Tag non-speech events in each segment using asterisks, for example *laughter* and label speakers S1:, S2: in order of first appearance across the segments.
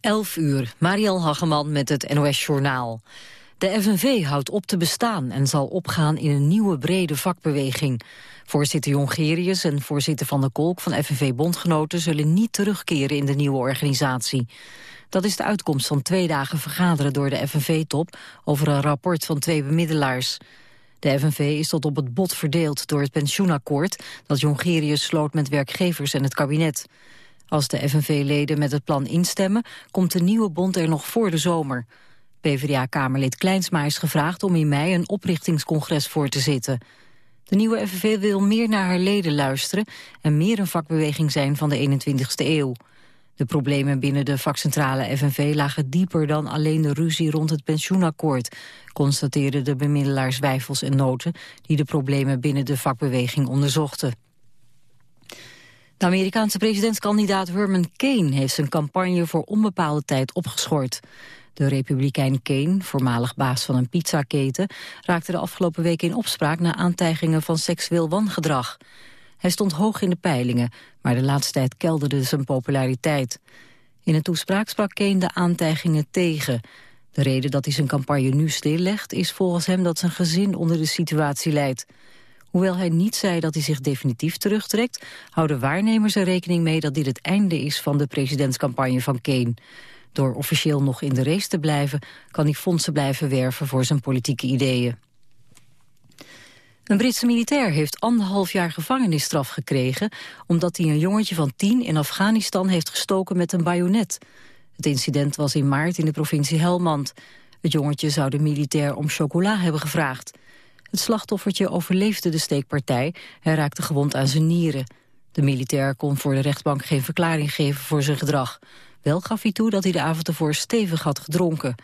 S1: 11 uur, Mariel Hageman met het NOS Journaal. De FNV houdt op te bestaan en zal opgaan in een nieuwe brede vakbeweging. Voorzitter Jongerius en voorzitter Van der Kolk van FNV-bondgenoten... zullen niet terugkeren in de nieuwe organisatie. Dat is de uitkomst van twee dagen vergaderen door de FNV-top... over een rapport van twee bemiddelaars. De FNV is tot op het bot verdeeld door het pensioenakkoord... dat Jongerius sloot met werkgevers en het kabinet. Als de FNV-leden met het plan instemmen, komt de nieuwe bond er nog voor de zomer. PvdA-kamerlid Kleinsma is gevraagd om in mei een oprichtingscongres voor te zitten. De nieuwe FNV wil meer naar haar leden luisteren en meer een vakbeweging zijn van de 21ste eeuw. De problemen binnen de vakcentrale FNV lagen dieper dan alleen de ruzie rond het pensioenakkoord, constateerden de bemiddelaars Wijfels en Noten die de problemen binnen de vakbeweging onderzochten. De Amerikaanse presidentskandidaat Herman Kane heeft zijn campagne voor onbepaalde tijd opgeschort. De republikein Kane, voormalig baas van een pizzaketen, raakte de afgelopen week in opspraak na aantijgingen van seksueel wangedrag. Hij stond hoog in de peilingen, maar de laatste tijd kelderde zijn populariteit. In een toespraak sprak Kane de aantijgingen tegen. De reden dat hij zijn campagne nu stillegt is volgens hem dat zijn gezin onder de situatie leidt. Hoewel hij niet zei dat hij zich definitief terugtrekt... houden waarnemers er rekening mee dat dit het einde is van de presidentscampagne van Kane. Door officieel nog in de race te blijven... kan hij fondsen blijven werven voor zijn politieke ideeën. Een Britse militair heeft anderhalf jaar gevangenisstraf gekregen... omdat hij een jongetje van tien in Afghanistan heeft gestoken met een bajonet. Het incident was in maart in de provincie Helmand. Het jongetje zou de militair om chocola hebben gevraagd. Het slachtoffertje overleefde de steekpartij. Hij raakte gewond aan zijn nieren. De militair kon voor de rechtbank geen verklaring geven voor zijn gedrag. Wel gaf hij toe dat hij de avond ervoor stevig had gedronken.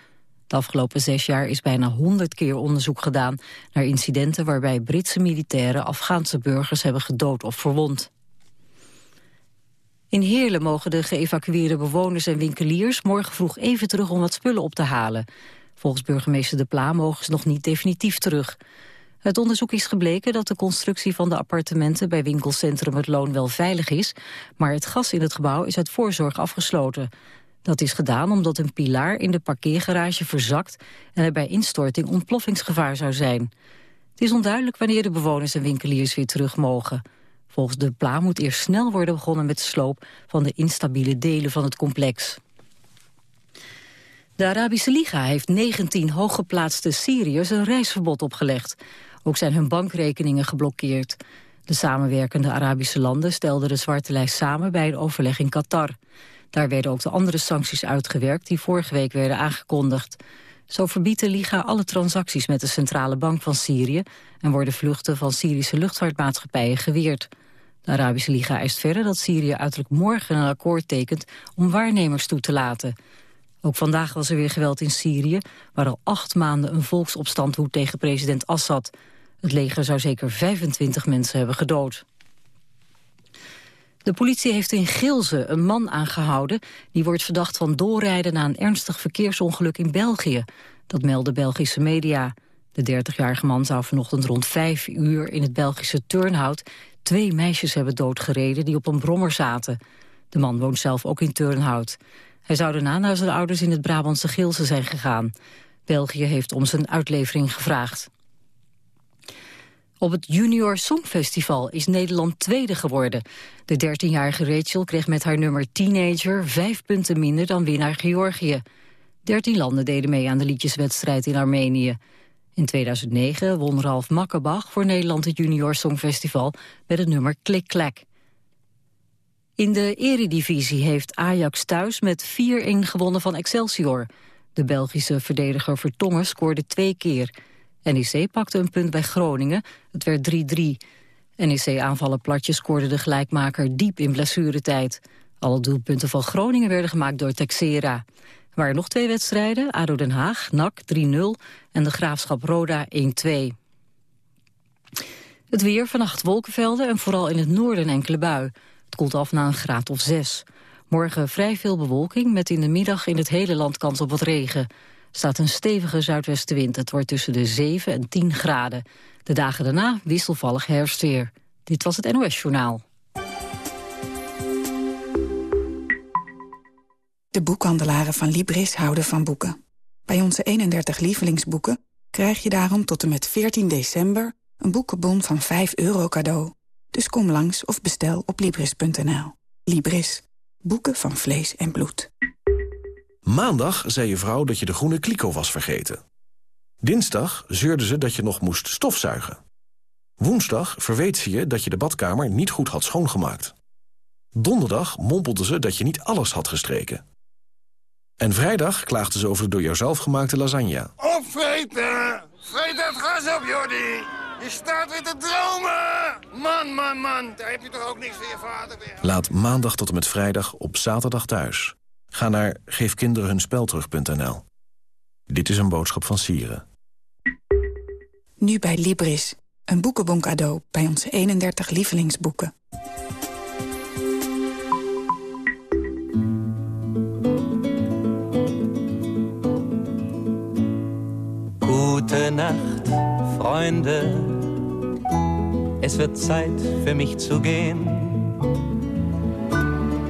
S1: De afgelopen zes jaar is bijna honderd keer onderzoek gedaan... naar incidenten waarbij Britse militairen Afghaanse burgers hebben gedood of verwond. In Heerlen mogen de geëvacueerde bewoners en winkeliers... morgen vroeg even terug om wat spullen op te halen. Volgens burgemeester De Pla mogen ze nog niet definitief terug. Het onderzoek is gebleken dat de constructie van de appartementen bij winkelcentrum Het Loon wel veilig is, maar het gas in het gebouw is uit voorzorg afgesloten. Dat is gedaan omdat een pilaar in de parkeergarage verzakt en er bij instorting ontploffingsgevaar zou zijn. Het is onduidelijk wanneer de bewoners en winkeliers weer terug mogen. Volgens de PLA moet eerst snel worden begonnen met de sloop van de instabiele delen van het complex. De Arabische Liga heeft 19 hooggeplaatste Syriërs een reisverbod opgelegd. Ook zijn hun bankrekeningen geblokkeerd. De samenwerkende Arabische landen stelden de zwarte lijst samen bij een overleg in Qatar. Daar werden ook de andere sancties uitgewerkt die vorige week werden aangekondigd. Zo verbiedt de Liga alle transacties met de centrale bank van Syrië... en worden vluchten van Syrische luchtvaartmaatschappijen geweerd. De Arabische Liga eist verder dat Syrië uiterlijk morgen een akkoord tekent... om waarnemers toe te laten. Ook vandaag was er weer geweld in Syrië... waar al acht maanden een volksopstand woedt tegen president Assad... Het leger zou zeker 25 mensen hebben gedood. De politie heeft in Gilze een man aangehouden... die wordt verdacht van doorrijden na een ernstig verkeersongeluk in België. Dat melden Belgische media. De 30-jarige man zou vanochtend rond 5 uur in het Belgische Turnhout... twee meisjes hebben doodgereden die op een brommer zaten. De man woont zelf ook in Turnhout. Hij zou daarna naar zijn ouders in het Brabantse Gilze zijn gegaan. België heeft om zijn uitlevering gevraagd. Op het Junior Songfestival is Nederland tweede geworden. De 13-jarige Rachel kreeg met haar nummer Teenager vijf punten minder dan winnaar Georgië. Dertien landen deden mee aan de liedjeswedstrijd in Armenië. In 2009 won Ralf Makkenbach voor Nederland het Junior Songfestival met het nummer Klik Klak. In de eredivisie heeft Ajax thuis met 4-1 gewonnen van Excelsior. De Belgische verdediger Vertongen scoorde twee keer... NEC pakte een punt bij Groningen. Het werd 3-3. NEC-aanvaller Platje scoorde de gelijkmaker diep in blessuretijd. Alle doelpunten van Groningen werden gemaakt door Texera. Er waren nog twee wedstrijden, ADO Den Haag, NAC 3-0 en de Graafschap Roda 1-2. Het weer, vannacht wolkenvelden en vooral in het noorden enkele bui. Het koelt af na een graad of 6. Morgen vrij veel bewolking met in de middag in het hele land kans op wat regen staat een stevige zuidwestenwind. Het wordt tussen de 7 en 10 graden. De dagen daarna wisselvallig herfstweer. Dit was het NOS Journaal.
S2: De boekhandelaren van Libris houden van boeken. Bij onze 31 lievelingsboeken krijg je daarom tot en met 14 december... een boekenbon van 5 euro cadeau. Dus kom langs of bestel op Libris.nl. Libris. Boeken van vlees en bloed.
S3: Maandag zei je vrouw dat je de groene kliko was vergeten. Dinsdag zeurde ze dat je nog moest stofzuigen. Woensdag verweet ze je dat je de badkamer niet goed had schoongemaakt. Donderdag mompelde ze dat je niet alles had gestreken. En vrijdag klaagde ze over de door jouzelf gemaakte lasagne.
S4: Opvreten! Vreet dat gas op, Jordi! Je staat weer te dromen! Man, man, man, daar heb je toch ook niks voor je vader weer.
S3: Laat maandag tot en met vrijdag op zaterdag thuis. Ga naar geefkinderenhunspelterug.nl. Dit is een boodschap van Sieren.
S2: Nu bij Libris. Een boekenbon cadeau bij onze 31 lievelingsboeken.
S5: Nacht, Freunde. Es wird Zeit für mich zu gehen.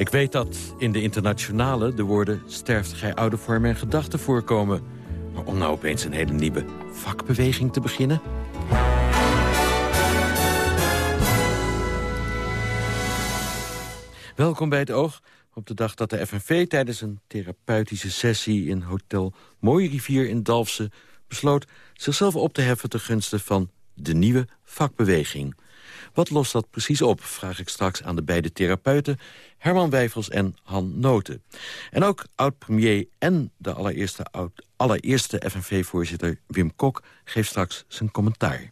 S6: Ik weet dat in de internationale de woorden sterft gij oude vorm en gedachten voorkomen. Maar om nou opeens een hele nieuwe vakbeweging te beginnen? Welkom bij het Oog. Op de dag dat de FNV tijdens een therapeutische sessie in Hotel Mooie Rivier in Dalfsen besloot zichzelf op te heffen ten gunste van de nieuwe vakbeweging. Wat lost dat precies op, vraag ik straks aan de beide therapeuten... Herman Wijfels en Han Noten. En ook oud-premier en de allereerste, oud, allereerste FNV-voorzitter Wim Kok... geeft straks zijn commentaar.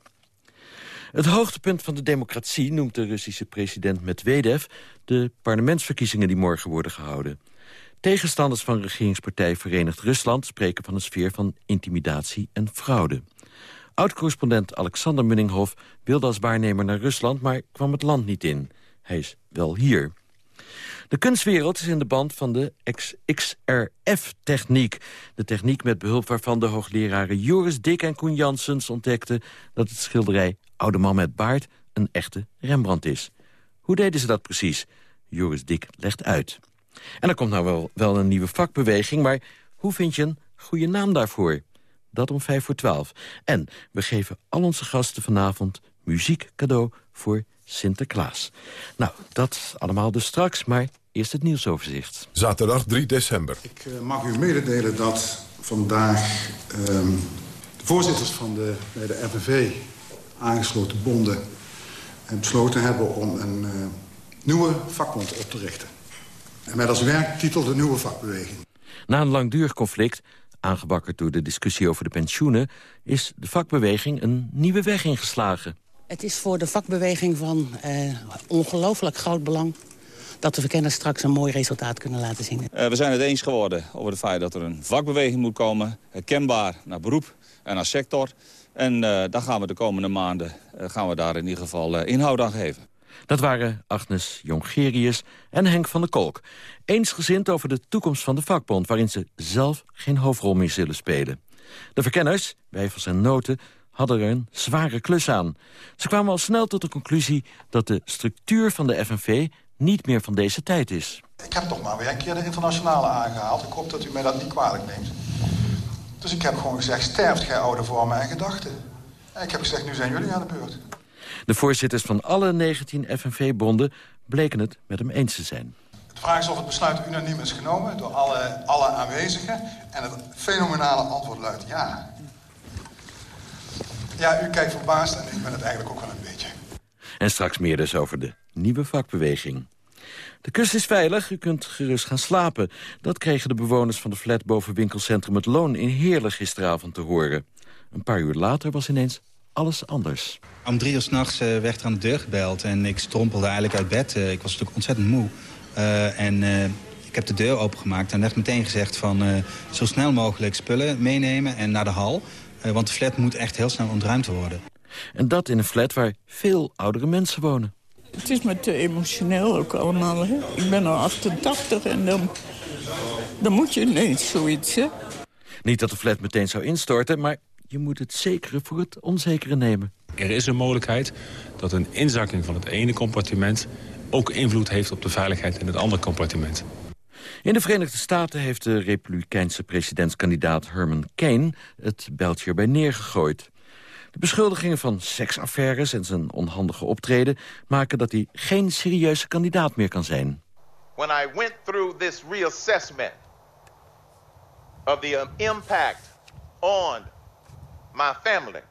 S6: Het hoogtepunt van de democratie noemt de Russische president Medvedev... de parlementsverkiezingen die morgen worden gehouden. Tegenstanders van regeringspartij Verenigd Rusland... spreken van een sfeer van intimidatie en fraude. Oud-correspondent Alexander Munninghoff wilde als waarnemer naar Rusland... maar kwam het land niet in. Hij is wel hier. De kunstwereld is in de band van de XRF-techniek. De techniek met behulp waarvan de hoogleraren Joris Dick en Koen Janssens ontdekten... dat het schilderij Oude Man met Baard een echte Rembrandt is. Hoe deden ze dat precies? Joris Dick legt uit. En er komt nou wel, wel een nieuwe vakbeweging... maar hoe vind je een goede naam daarvoor? Dat om vijf voor twaalf. En we geven al onze gasten vanavond muziek cadeau voor Sinterklaas. Nou, dat allemaal dus straks, maar eerst het nieuwsoverzicht.
S7: Zaterdag 3 december.
S8: Ik uh, mag u mededelen dat vandaag uh, de voorzitters van de, bij de FNV aangesloten bonden... besloten hebben om een uh, nieuwe vakbond op te richten. En met als werktitel de nieuwe vakbeweging.
S6: Na een langdurig conflict aangebakkerd door de discussie over de pensioenen... is de vakbeweging een nieuwe weg ingeslagen.
S9: Het is voor de vakbeweging van uh, ongelooflijk groot belang... dat de verkenners straks een mooi resultaat kunnen laten zien.
S10: Uh, we zijn het eens geworden over het feit dat er een vakbeweging moet komen... herkenbaar naar beroep en naar sector. En uh, dan gaan we de komende maanden gaan we daar in ieder geval inhoud aan geven.
S6: Dat waren Agnes Jongerius en Henk van der Kolk. Eensgezind over de toekomst van de vakbond... waarin ze zelf geen hoofdrol meer zullen spelen. De verkenners, wijfels en noten, hadden er een zware klus aan. Ze kwamen al snel tot de conclusie dat de structuur van de FNV niet meer van deze tijd is.
S8: Ik heb toch maar weer een keer de internationale aangehaald. Ik hoop dat u mij dat niet kwalijk neemt. Dus ik heb gewoon gezegd, sterft gij oude vormen en gedachten. En ik heb gezegd, nu zijn jullie aan de beurt.
S6: De voorzitters van alle 19 FNV-bonden bleken het met hem eens te zijn.
S8: De vraag is of het besluit unaniem is genomen door alle, alle aanwezigen. En het fenomenale antwoord luidt ja. Ja, u kijkt verbaasd en ik ben het eigenlijk ook wel een beetje.
S6: En straks meer dus over de nieuwe vakbeweging. De kust is veilig, u kunt gerust gaan slapen. Dat kregen de bewoners van de flat boven winkelcentrum Het Loon... in Heerlijk gisteravond te horen. Een paar uur later was ineens alles anders.
S11: Om drie uur s'nachts uh, werd er aan de deur gebeld en ik strompelde eigenlijk uit bed. Uh, ik was natuurlijk ontzettend moe. Uh, en ik heb de deur opengemaakt en werd meteen gezegd van... Uh, zo snel mogelijk spullen meenemen en naar de hal. Uh, want de flat moet echt heel snel ontruimd worden.
S6: En dat in een flat waar veel oudere mensen wonen.
S12: Het is me te emotioneel ook allemaal. Hè? Ik ben al 88 en dan, dan moet je ineens zoiets, hè?
S6: Niet dat de flat meteen zou instorten, maar je moet het zekere voor het onzekere nemen.
S13: Er is een mogelijkheid dat een inzakking van het ene compartiment... ook invloed heeft op de veiligheid in het andere compartiment.
S6: In de Verenigde Staten heeft de republikeinse presidentskandidaat Herman Cain... het beltje erbij neergegooid. De beschuldigingen van seksaffaires en zijn onhandige optreden... maken dat hij geen serieuze kandidaat meer kan zijn.
S14: When I went through this reassessment of the um, impact on my family,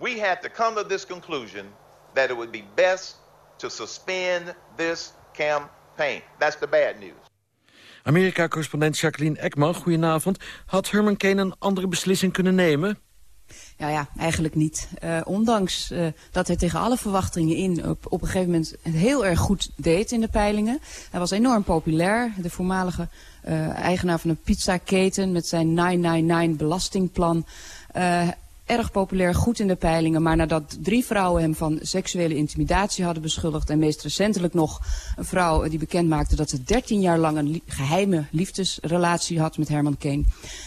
S14: we had to come to this conclusion that it would be best to suspend this campaign. That's the bad news.
S6: Amerika-correspondent Jacqueline Ekman, goedenavond. Had Herman Kane een andere beslissing kunnen nemen?
S15: Ja, ja, eigenlijk niet. Uh, ondanks uh, dat hij tegen alle verwachtingen in op, op een gegeven moment heel erg goed deed in de peilingen. Hij was enorm populair. De voormalige uh, eigenaar van een pizzaketen met zijn 999 belastingplan erg populair, goed in de peilingen. Maar nadat drie vrouwen hem van seksuele intimidatie hadden beschuldigd... en meest recentelijk nog een vrouw die bekend maakte dat ze 13 jaar lang een geheime liefdesrelatie had met Herman Kane.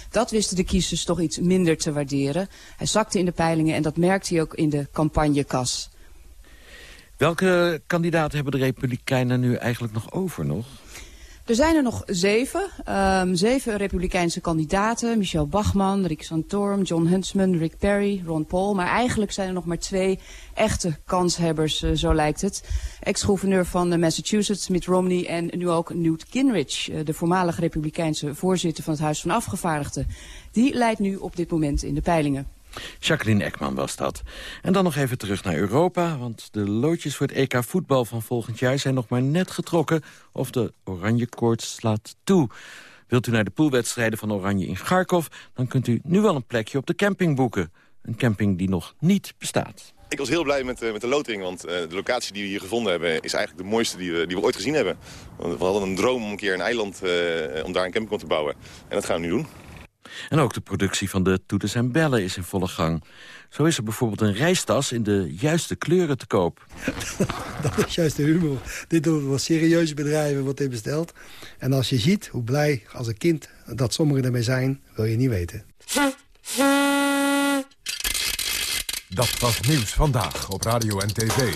S15: Dat wisten de kiezers toch iets minder te waarderen. Hij zakte in de peilingen en dat merkte hij ook in de campagnekas.
S6: Welke kandidaten hebben de Republikeinen nu eigenlijk nog over nog?
S15: Er zijn er nog zeven. Um, zeven republikeinse kandidaten. Michelle Bachman, Rick Santorum, John Huntsman, Rick Perry, Ron Paul. Maar eigenlijk zijn er nog maar twee echte kanshebbers, uh, zo lijkt het. Ex-gouverneur van uh, Massachusetts, Mitt Romney en nu ook Newt Gingrich. Uh, de voormalige republikeinse voorzitter van het Huis van Afgevaardigden. Die leidt nu op dit moment in de peilingen.
S6: Jacqueline Ekman was dat. En dan nog even terug naar Europa, want de loodjes voor het EK voetbal van volgend jaar zijn nog maar net getrokken of de oranje koorts slaat toe. Wilt u naar de poolwedstrijden van Oranje in Kharkov, dan kunt u nu wel een plekje op de camping boeken. Een camping die nog niet bestaat.
S16: Ik was heel blij met, uh, met de loting, want uh, de locatie die we hier gevonden hebben... is eigenlijk de mooiste die we, die ooit gezien hebben. We hadden een droom om een keer een eiland, uh, om daar een camping te bouwen. En dat gaan we nu doen.
S6: En ook de productie van de toeters en bellen is in volle gang. Zo is er bijvoorbeeld een reistas in de juiste kleuren te koop. *laughs*
S17: Dat is juist de humor. Dit doen wel serieuze bedrijven wat dit bestelt. En als je ziet hoe blij als een kind dat sommigen ermee zijn, wil je niet weten.
S7: Dat was Nieuws Vandaag op Radio en TV.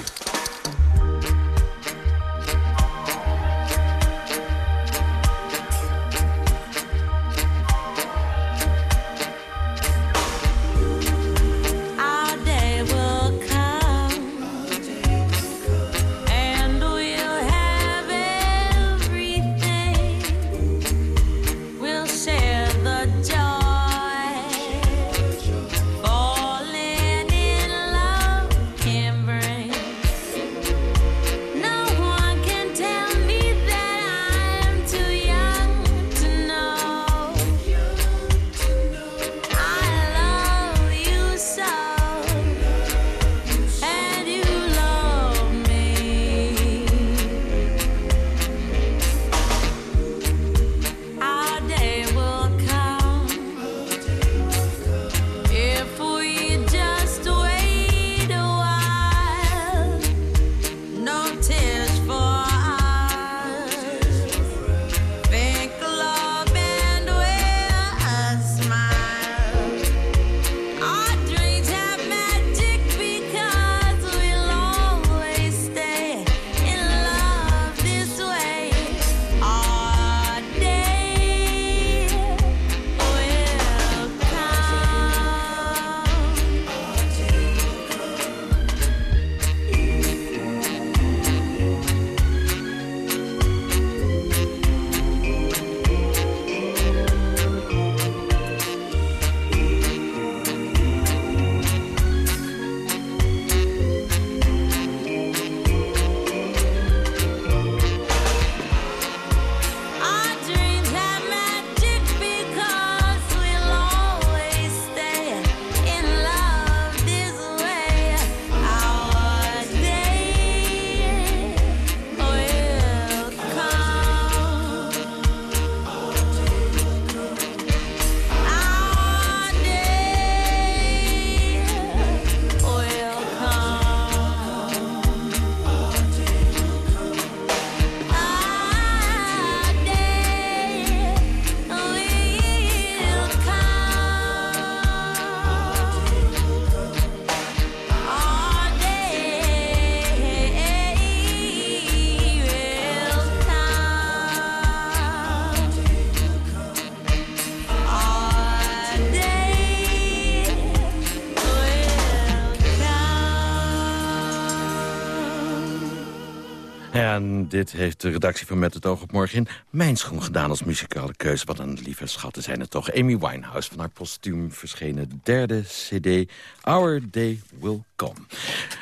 S6: Dit heeft de redactie van Met het Oog op Morgen in mijn schoen gedaan als muzikale keuze. Wat een lieve schatten zijn het toch. Amy Winehouse van haar postuum verschenen derde cd Our Day Will Come.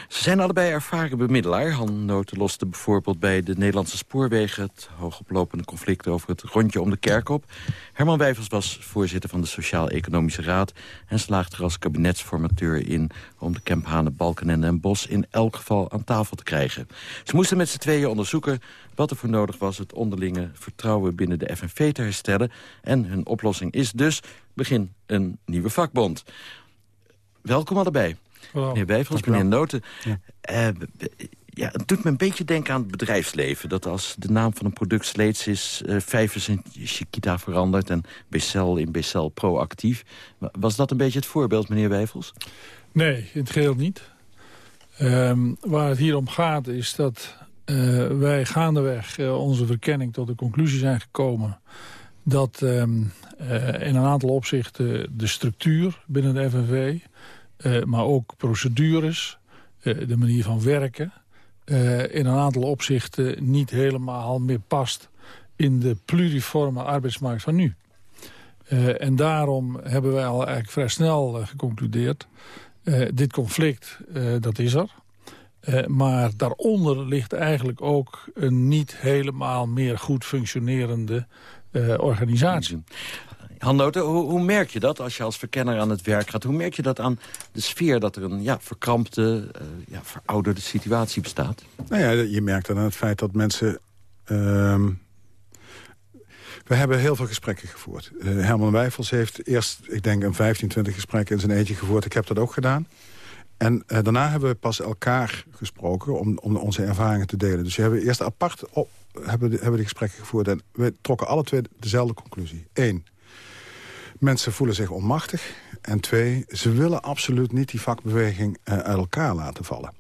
S6: Ze zijn allebei ervaren bemiddelaar. Han Noten loste bijvoorbeeld bij de Nederlandse spoorwegen... het hoogoplopende conflict over het rondje om de kerk op. Herman Wijfels was voorzitter van de Sociaal-Economische Raad... en slaagde er als kabinetsformateur in... om de Kemphanen, Balkenende en Bos in elk geval aan tafel te krijgen. Ze moesten met z'n tweeën onderzoeken wat er voor nodig was... het onderlinge vertrouwen binnen de FNV te herstellen. En hun oplossing is dus begin een nieuwe vakbond. Welkom allebei. Meneer Wijfels, meneer Noten. Ja. Uh, ja, het doet me een beetje denken aan het bedrijfsleven. Dat als de naam van een product sleets is... Uh, Vijvers in Chiquita verandert en Becel in Becel proactief. Was dat een beetje het voorbeeld, meneer Wijfels?
S18: Nee, in het geheel niet. Um, waar het hier om gaat is dat uh, wij gaandeweg uh, onze verkenning tot de conclusie zijn gekomen... dat um, in een aantal opzichten de structuur binnen de FNV... maar ook procedures, de manier van werken... in een aantal opzichten niet helemaal meer past... in de pluriforme arbeidsmarkt van nu. en daarom hebben wij al eigenlijk vrij snel geconcludeerd... dit conflict, dat is er... Maar daaronder ligt eigenlijk ook een niet helemaal meer goed functionerende organisatie.
S6: Han Noten, hoe, hoe, merk je dat als je als verkenner aan het werk gaat? Hoe merk je dat aan de sfeer dat er een ja, verkrampte, uh, ja, verouderde situatie bestaat?
S8: Nou ja, je merkt dan aan het feit dat mensen... Ehm, we hebben heel veel gesprekken gevoerd. Herman Wijfels heeft eerst, ik denk, een 15, 20 gesprekken in zijn eentje gevoerd. Ik heb dat ook gedaan. En uh, daarna hebben we pas elkaar gesproken om, om onze ervaringen te delen. Dus we hebben eerst apart op, hebben, hebben de gesprekken gevoerd. En we trokken alle twee dezelfde conclusie. Eén, mensen voelen zich onmachtig. En twee, ze willen absoluut niet die vakbeweging uh, uit elkaar laten vallen.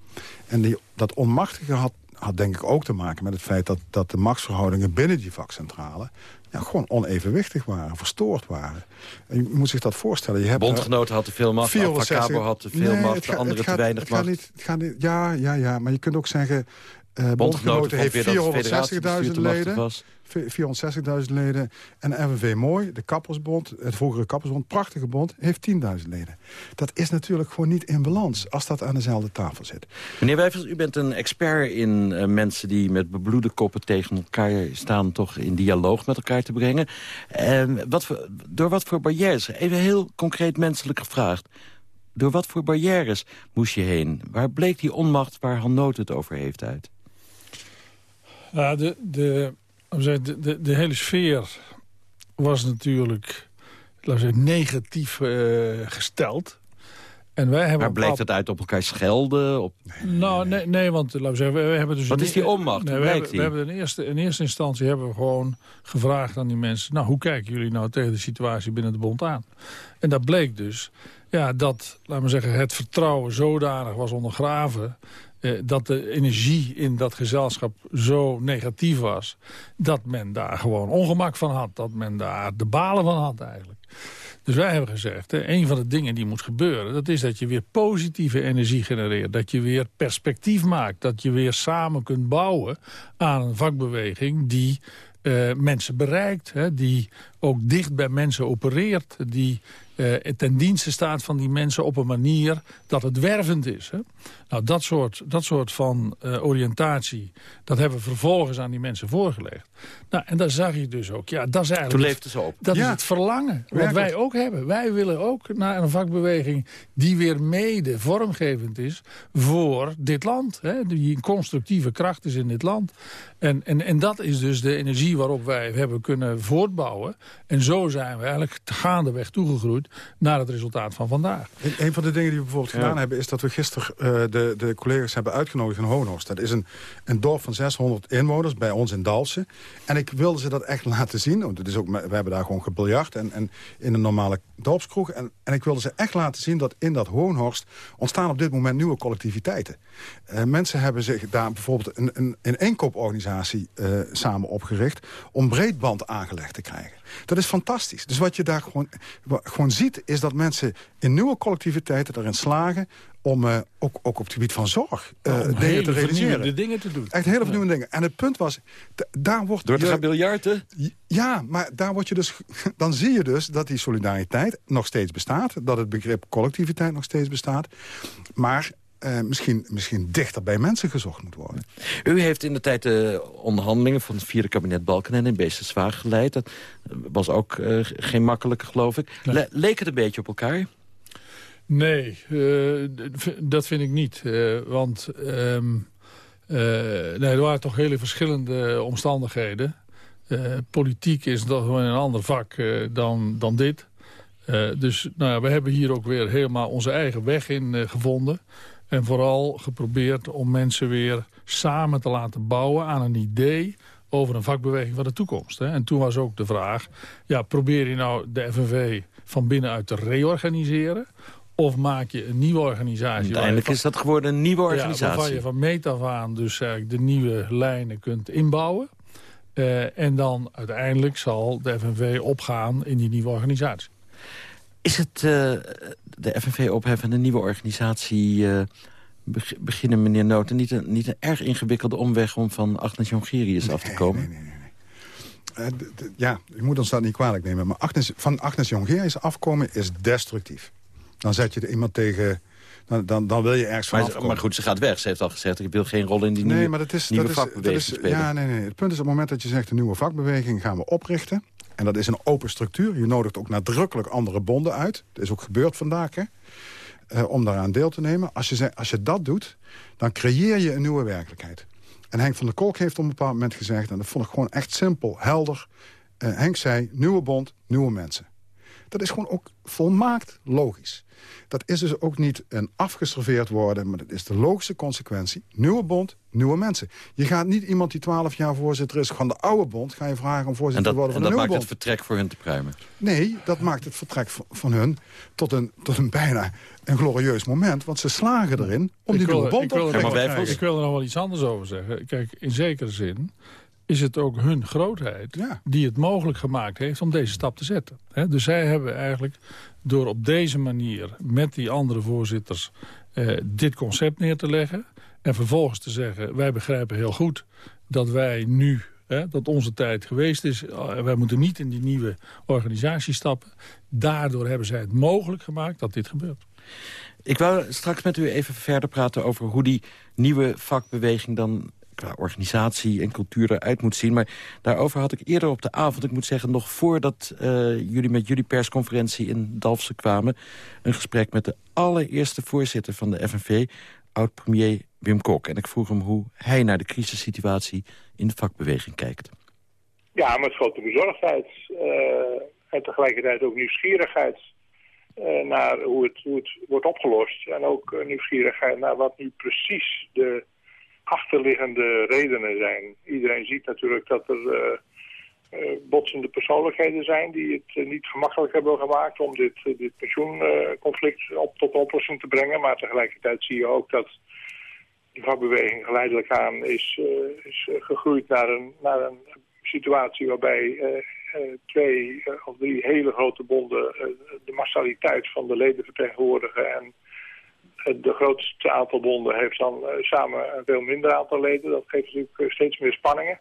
S8: En die, dat onmachtige had, had denk ik ook te maken met het feit... dat, dat de machtsverhoudingen binnen die vakcentrale ja, gewoon onevenwichtig waren, verstoord waren. En je moet zich dat voorstellen. Je hebt,
S6: Bondgenoten had te veel macht, Avacabo had te veel macht, de anderen te weinig macht.
S8: Niet, het gaat niet, ja, ja, ja, maar je kunt ook zeggen... Uh, Bondgenoten heeft 460.000 leden. 460.000 leden. En FNV Mooi, de kappersbond, het vroegere kappersbond, prachtige bond, heeft 10.000 leden. Dat is natuurlijk gewoon niet in balans als dat aan dezelfde tafel zit.
S6: Meneer Wijfels, u bent een expert in uh, mensen die met bebloede koppen tegen elkaar staan... toch in dialoog met elkaar te brengen. En wat voor, door wat voor barrières? Even heel concreet menselijk gevraagd. Door wat voor barrières moest je heen? Waar bleek die onmacht waar Han Noot het over heeft uit?
S18: Ja, de, de, de, de, de hele sfeer was natuurlijk laten zeggen, negatief uh, gesteld.
S6: En wij hebben maar bleek dat uit op elkaar schelden? Op...
S18: Nou, nee, nee want laten we zeggen, we, hebben dus...
S6: Wat is die onmacht?
S18: Nee, we, hebben, we hebben in, eerste, in eerste instantie hebben we gewoon gevraagd aan die mensen... nou, hoe kijken jullie nou tegen de situatie binnen de bond aan? En dat bleek dus ja, dat, laten we zeggen, het vertrouwen zodanig was ondergraven... Eh, dat de energie in dat gezelschap zo negatief was... dat men daar gewoon ongemak van had. Dat men daar de balen van had eigenlijk. Dus wij hebben gezegd, hè, een van de dingen die moet gebeuren... dat is dat je weer positieve energie genereert. Dat je weer perspectief maakt. Dat je weer samen kunt bouwen aan een vakbeweging... die uh, mensen bereikt, hè, die ook dicht bij mensen opereert... die uh, ten dienste staat van die mensen op een manier dat het wervend is. Hè? Nou, dat soort, dat soort van uh, oriëntatie, dat hebben we vervolgens aan die mensen voorgelegd. Nou, en daar zag je dus ook, ja, dat is eigenlijk...
S6: Toen leefde ze op.
S18: Dat is het verlangen, wat wij ook hebben. Wij willen ook naar een vakbeweging die weer mede vormgevend is voor dit land. Hè? Die een constructieve kracht is in dit land. En, en, en dat is dus de energie waarop wij hebben kunnen voortbouwen. En zo zijn we eigenlijk gaandeweg toegegroeid naar het resultaat van vandaag.
S8: Een, een van de dingen die we bijvoorbeeld gedaan hebben... is dat we gisteren uh, de, de collega's hebben uitgenodigd in Hoonhorst. Dat is een, een dorp van 600 inwoners bij ons in Dalsen. En ik wilde ze dat echt *laughs* laten zien. Want het is ook, we hebben daar gewoon gebiljart en, en in een normale dorpskroeg. En, en ik wilde ze echt laten zien dat in dat Hoonhorst... ontstaan op dit moment nieuwe collectiviteiten. Uh, mensen hebben zich daar bijvoorbeeld een, een, een eenkooporganisatie uh, samen opgericht... om breedband aangelegd te krijgen. Dat is fantastisch. Dus wat je daar gewoon, gewoon ziet, is dat mensen in nieuwe collectiviteiten erin slagen om uh, ook, ook op het gebied van zorg uh,
S18: om
S8: dingen te realiseren.
S18: dingen te doen.
S8: Echt hele vernieuwende dingen. En het punt was, daar wordt...
S6: Door te gaan biljarten?
S8: Ja, maar daar word je dus, *laughs* dan zie je dus dat die solidariteit nog steeds bestaat. Dat het begrip collectiviteit nog steeds bestaat. Maar uh, misschien, misschien dichter bij mensen gezocht moet worden.
S6: U heeft in de tijd de onderhandelingen van het vierde kabinet Balkenende in Beestenswaag geleid. Dat was ook uh, geen makkelijke, geloof ik. Le leek het een beetje op elkaar?
S18: Nee, uh, dat vind ik niet. want um, nee, er waren toch hele verschillende omstandigheden. politiek is toch een ander vak dan, dan dit. dus nou ja, we hebben hier ook weer helemaal onze eigen weg in gevonden. En vooral geprobeerd om mensen weer samen te laten bouwen aan een idee over een vakbeweging van de toekomst. Hè. En toen was ook de vraag, ja, probeer je nou de FNV van binnenuit te reorganiseren... of maak je een nieuwe organisatie?
S6: Uiteindelijk is dat geworden een nieuwe organisatie. Ja,
S18: waarvan je van meet af aan dus eigenlijk de nieuwe lijnen kunt inbouwen. Uh, en dan uiteindelijk zal de FNV opgaan in die nieuwe organisatie.
S6: Is het uh, de FNV opheffen een nieuwe organisatie uh, beginnen, meneer Noten... Niet een, niet een erg ingewikkelde omweg om van Agnes Jongerius af te komen?
S8: Nee, nee. Uh, ja, u moet ons dat niet kwalijk nemen. Maar Agnes, van Agnes Jongerius afkomen is destructief. Dan zet je er iemand tegen... Dan, dan, dan, wil je ergens van
S6: maar, maar, goed, ze gaat weg. Ze heeft al gezegd, ik wil geen rol in die nee, nieuwe, maar dat is, nieuwe dat vakbeweging is, spelen.
S8: Ja, nee, nee. Het punt is op het moment dat je zegt... een nieuwe vakbeweging gaan we oprichten... En dat is een open structuur. Je nodigt ook nadrukkelijk andere bonden uit. Dat is ook gebeurd vandaag, hè? Uh, om daaraan deel te nemen. Als je, als je dat doet, dan creëer je een nieuwe werkelijkheid. En Henk van der Kolk heeft op een bepaald moment gezegd... en dat vond ik gewoon echt simpel, helder. Uh, Henk zei, nieuwe bond, nieuwe mensen. Dat is gewoon ook volmaakt logisch. Dat is dus ook niet een afgeserveerd worden... maar dat is de logische consequentie. Nieuwe bond, nieuwe mensen. Je gaat niet iemand die 12 jaar voorzitter is van de oude bond... ga je vragen om voorzitter te worden van de nieuwe
S6: bond. En dat maakt het vertrek voor hun te pruimen?
S8: Nee, dat maakt het vertrek van hun tot een, tot een bijna een glorieus moment. Want ze slagen erin om die nieuwe bond op te
S18: krijgen. Ik wil er nog wel iets anders over zeggen. Kijk, in zekere zin is het ook hun grootheid die het mogelijk gemaakt heeft om deze stap te zetten. dus zij hebben eigenlijk door op deze manier met die andere voorzitters eh, dit concept neer te leggen... en vervolgens te zeggen, wij begrijpen heel goed dat wij nu Hè, dat onze tijd geweest is. Eh, wij moeten niet in die nieuwe organisatie stappen. Daardoor hebben zij het mogelijk gemaakt dat dit gebeurt.
S6: Ik wou straks met u even verder praten over hoe die nieuwe vakbeweging dan qua organisatie en cultuur eruit moet zien. Maar daarover had ik eerder op de avond, ik moet zeggen... nog voordat uh, jullie met jullie persconferentie in Dalfsen kwamen... een gesprek met de allereerste voorzitter van de FNV... oud-premier Wim Kok. En ik vroeg hem hoe hij naar de crisissituatie in de vakbeweging kijkt.
S19: Ja, met grote bezorgdheid. Uh, en tegelijkertijd ook nieuwsgierigheid... Uh, naar hoe het, hoe het wordt opgelost. En ook nieuwsgierigheid naar wat nu precies de achterliggende redenen zijn. Iedereen ziet natuurlijk dat er uh, uh, botsende persoonlijkheden zijn die het uh, niet gemakkelijk hebben gemaakt om dit, dit pensioenconflict op, tot oplossing te brengen. Maar tegelijkertijd zie je ook dat die vakbeweging geleidelijk aan is, is gegroeid naar een, naar een situatie waarbij twee of drie hele grote bonden de massaliteit van de leden vertegenwoordigen en de grootste aantal bonden heeft dan uh, samen een veel minder aantal leden. Dat geeft natuurlijk eh, steeds meer spanningen.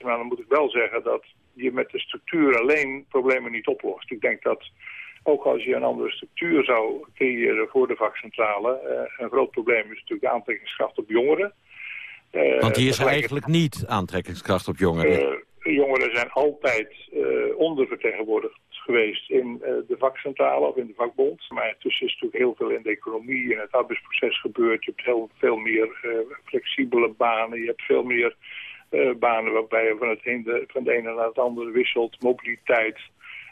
S19: Maar dan moet ik wel zeggen dat je met de structuur alleen problemen niet oplost. Ik denk dat ook als je een andere structuur zou creëren voor de vakcentrale... Een groot probleem is natuurlijk de aantrekkingskracht op jongeren.
S6: Want die is eigenlijk niet aantrekkingskracht op jongeren.
S19: jongeren zijn altijd ondervertegenwoordigd geweest in uh, de vakcentrale of in de vakbond. Maar intussen is natuurlijk heel veel in de economie en het arbeidsproces gebeurd. Je hebt heel veel meer uh, flexibele banen. Je hebt veel meer uh, banen waarbij je van, het ene, van de ene naar het andere wisselt. Mobiliteit.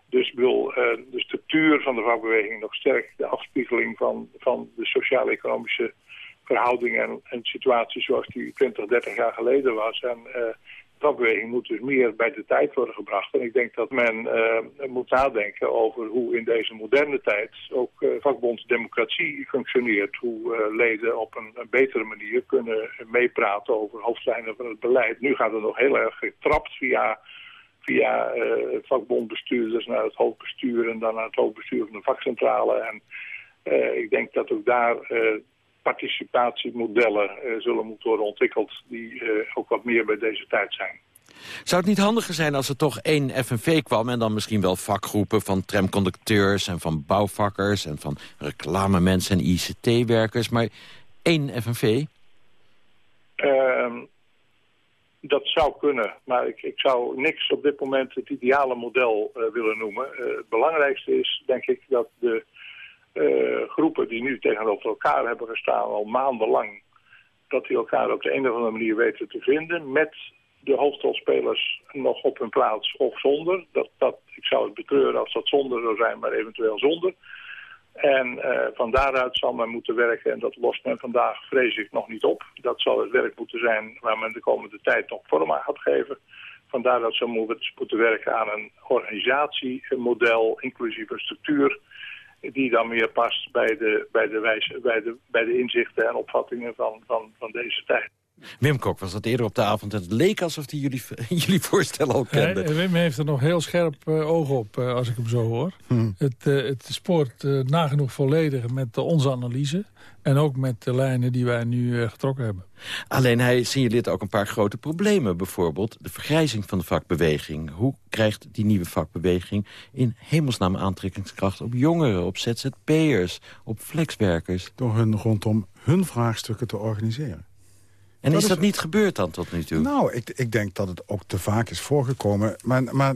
S19: Dus wil de structuur van de vakbeweging nog sterk de afspiegeling van, van de sociaal-economische verhoudingen en, en situatie zoals die 20, 30 jaar geleden was. En vakbeweging moet dus meer bij de tijd worden gebracht. En ik denk dat men uh, moet nadenken over hoe in deze moderne tijd ook uh, vakbondsdemocratie functioneert. Hoe uh, leden op een, betere manier kunnen meepraten over hoofdlijnen van het beleid. Nu gaat het nog heel erg getrapt via via eh, vakbondbestuurders naar het hoofdbestuur en dan naar het hoofdbestuur van de vakcentrale. En eh, ik denk dat ook daar eh, participatiemodellen eh, zullen moeten worden ontwikkeld die eh, ook wat meer bij deze tijd zijn.
S6: Zou het niet handiger zijn als er toch één FNV kwam... en dan misschien wel vakgroepen van tramconducteurs en van bouwvakkers... en van reclamemensen en ICT-werkers, maar één FNV?
S19: Ehm, dat zou kunnen, maar ik, ik zou niks op dit moment het ideale model eh, willen noemen. Het belangrijkste is, denk ik, dat de groepen die nu tegenover elkaar hebben gestaan al maandenlang... dat die elkaar op de een of andere manier weten te vinden... met de hoofdrolspelers nog op hun plaats of zonder. Dat, dat, ik zou het betreuren als dat zonder zou zijn, maar eventueel zonder. En uh, van daaruit zal men moeten werken, en dat lost men vandaag vrees ik nog niet op. Dat zal het werk moeten zijn waar men de komende tijd nog vorm aan gaat geven. Van daaruit zal men moeten werken aan een organisatiemodel, inclusief een structuur... die dan meer past bij de, bij de, wijze, bij de, bij de inzichten en opvattingen van, van, van deze tijd.
S6: Wim Kok was dat eerder op de avond. Het leek alsof hij jullie, *laughs* jullie voorstellen al kende.
S18: Wim heeft er nog heel scherp uh, oog op, uh, als ik hem zo hoor. Hmm. Het, uh, het spoort nagenoeg volledig met onze analyse... en ook met de lijnen die wij nu getrokken hebben.
S6: Alleen hij signaleert ook een paar grote problemen. Bijvoorbeeld de vergrijzing van de vakbeweging. Hoe krijgt die nieuwe vakbeweging in hemelsnaam aantrekkingskracht... op jongeren, op ZZP'ers, op flexwerkers?
S8: Door hun rondom hun vraagstukken te organiseren.
S6: En dat is dat is... niet gebeurd dan tot nu toe?
S8: Nou, ik, ik denk dat het ook te vaak is voorgekomen. Maar, maar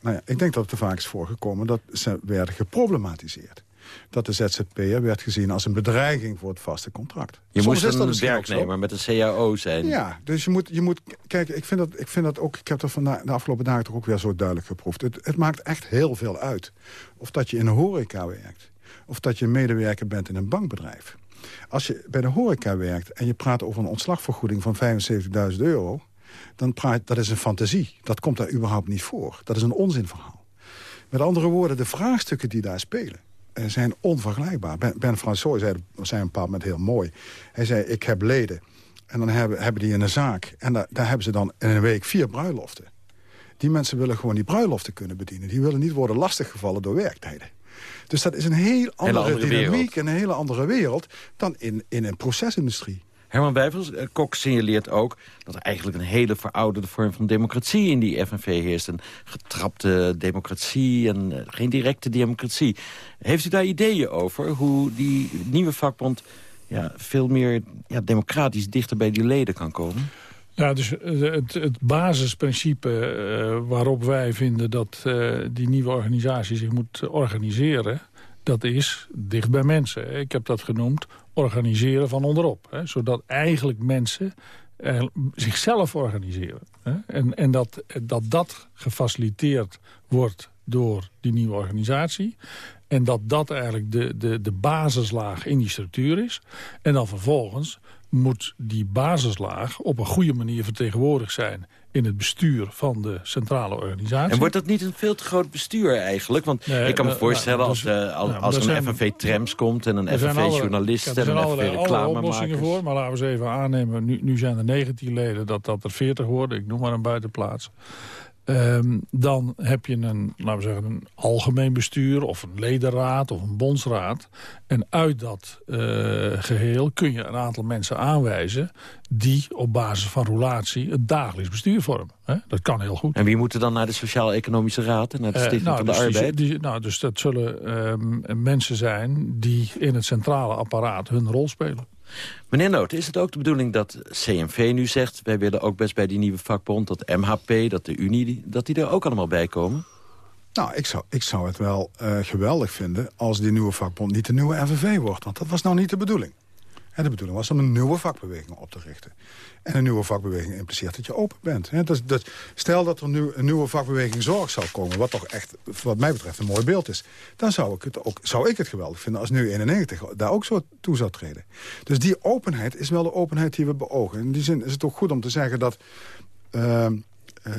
S8: nou ja, ik denk dat het te vaak is voorgekomen dat ze werden geproblematiseerd. Dat de ZZP'er werd gezien als een bedreiging voor het vaste contract.
S6: Je Soms moest een werknemer met een CAO zijn.
S8: Ja, dus je moet... Je moet kijk, ik vind, dat, ik vind dat ook... Ik heb dat van de, de afgelopen dagen toch ook weer zo duidelijk geproefd. Het, het maakt echt heel veel uit. Of dat je in een horeca werkt. Of dat je medewerker bent in een bankbedrijf. Als je bij de horeca werkt en je praat over een ontslagvergoeding van 75.000 euro... dan praat dat is een fantasie. Dat komt daar überhaupt niet voor. Dat is een onzinverhaal. Met andere woorden, de vraagstukken die daar spelen eh, zijn onvergelijkbaar. Ben, François zei, zei een bepaald moment heel mooi. Hij zei, ik heb leden. En dan hebben, hebben die in een zaak. En daar hebben ze dan in een week vier bruiloften. Die mensen willen gewoon die bruiloften kunnen bedienen. Die willen niet worden lastiggevallen door werktijden. Dus dat is een heel andere,
S6: andere
S8: dynamiek
S6: wereld.
S8: en een hele andere wereld... dan in, in een procesindustrie.
S6: Herman Wijfels, Kok signaleert ook dat er eigenlijk een hele verouderde vorm van democratie in die FNV heerst. Een getrapte democratie en uh, geen directe democratie. Heeft u daar ideeën over hoe die nieuwe vakbond ja, veel meer ja, democratisch dichter bij die leden kan komen?
S18: Ja, dus het, het basisprincipe uh, waarop wij vinden dat uh, die nieuwe organisatie zich moet organiseren... dat is dicht bij mensen. Ik heb dat genoemd organiseren van onderop. Hè, zodat eigenlijk mensen zichzelf organiseren. Hè, en en dat, dat dat gefaciliteerd wordt door die nieuwe organisatie. En dat dat eigenlijk de, de, de basislaag in die structuur is. En dan vervolgens moet die basislaag op een goede manier vertegenwoordigd zijn in het bestuur van de centrale organisatie.
S6: En wordt dat niet een veel te groot bestuur eigenlijk? Want nee, ik kan me voorstellen nou, als, uh, als, als er een FNV-trams komt... en een FNV-journalist en een FNV-reclamemakers...
S18: voor, maar laten we eens even aannemen... Nu, nu zijn er 19 leden, dat dat er 40 worden. Ik noem maar een buitenplaats. Um, dan heb je een, laten we zeggen, een algemeen bestuur of een ledenraad of een bondsraad. En uit dat uh, geheel kun je een aantal mensen aanwijzen... die op basis van roulatie het dagelijks bestuur vormen. He? Dat kan heel goed.
S6: En wie moeten dan naar de Sociaal-Economische Raad en naar de Stichting uh, nou, van de
S18: dus
S6: Arbeid?
S18: Die, die, nou, dus dat zullen um, mensen zijn die in het centrale apparaat hun rol spelen.
S6: Meneer Noot, is het ook de bedoeling dat CMV nu zegt... wij willen ook best bij die nieuwe vakbond, dat MHP, dat de Unie... dat die er ook allemaal bij komen?
S8: Nou, ik zou, ik zou het wel uh, geweldig vinden als die nieuwe vakbond niet de nieuwe FNV wordt. Want dat was nou niet de bedoeling. En de bedoeling was om een nieuwe vakbeweging op te richten. En een nieuwe vakbeweging impliceert dat je open bent. Dus, stel dat er nu een nieuwe vakbeweging zorg zou komen... wat toch echt, wat mij betreft, een mooi beeld is... dan zou ik het, ook, zou ik het geweldig vinden als nu 91 daar ook zo toe zou treden. Dus die openheid is wel de openheid die we beogen. In die zin is het ook goed om te zeggen dat... Uh,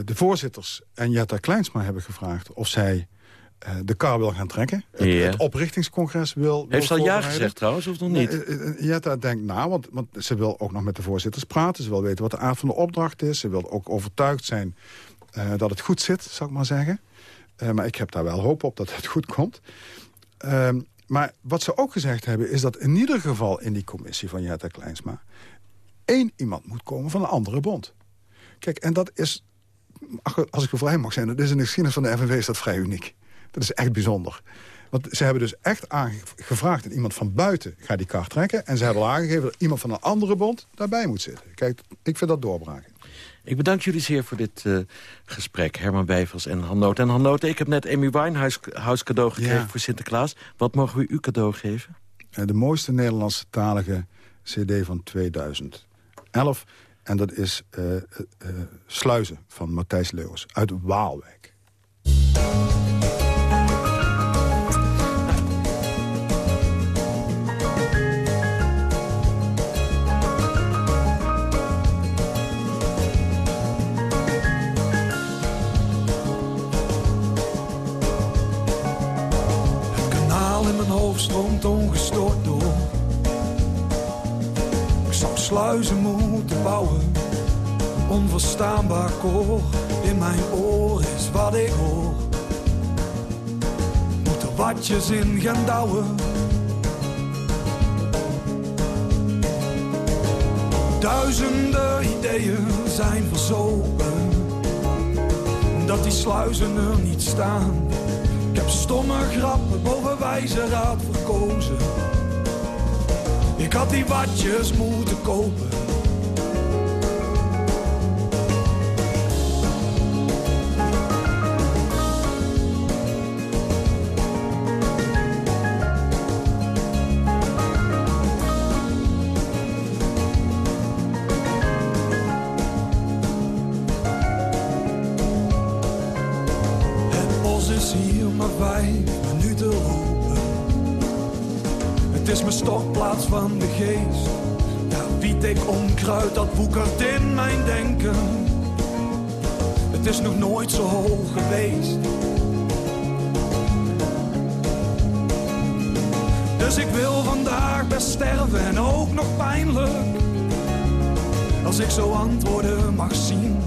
S8: de voorzitters en Jetta Kleinsma hebben gevraagd... of zij de kar wil gaan trekken. Het, oprichtingscongres wil...
S6: Heeft ze al ja gezegd trouwens, of nog niet?
S8: Eh, eh, Jetta denkt na, want, want ze wil ook nog met de voorzitters praten. Ze wil weten wat de aard van de opdracht is. Ze wil ook overtuigd zijn eh, dat het goed zit, zou ik maar zeggen. Eh, maar ik heb daar wel hoop op dat het goed komt. Ehm, maar wat ze ook gezegd hebben... is dat in ieder geval in die commissie van Jetta Kleinsma... één iemand moet komen van een andere bond. Kijk, en dat is... Als ik er vrij mag zijn, dat is in de geschiedenis van de FNV is dat vrij uniek. Dat is echt bijzonder. Want ze hebben dus echt gevraagd dat iemand van buiten gaat die kaart trekken. En ze hebben al aangegeven dat iemand van een andere bond daarbij moet zitten. Kijk, ik vind dat doorbraken.
S6: Ik bedank jullie zeer voor dit uh, gesprek. Herman Wijfels en Han En Han ik heb net Amy Winehouse cadeau gekregen voor Sinterklaas. Wat mogen we u cadeau geven?
S8: Uh, de mooiste Nederlandse talige cd van 2011. En dat is uh, Sluizen van Matthijs Leeuws uit Waalwijk.
S20: Sluizen moeten bouwen, onverstaanbaar koor. In mijn oor is wat ik hoor. Moet er watjes in gaan douwen. Duizenden ideeën zijn verzopen, dat die sluizen er niet staan ik heb stomme grappen boven wijze raad verkozen. Ik had die watjes moeten kopen. Als ik zo antwoorden mag zien.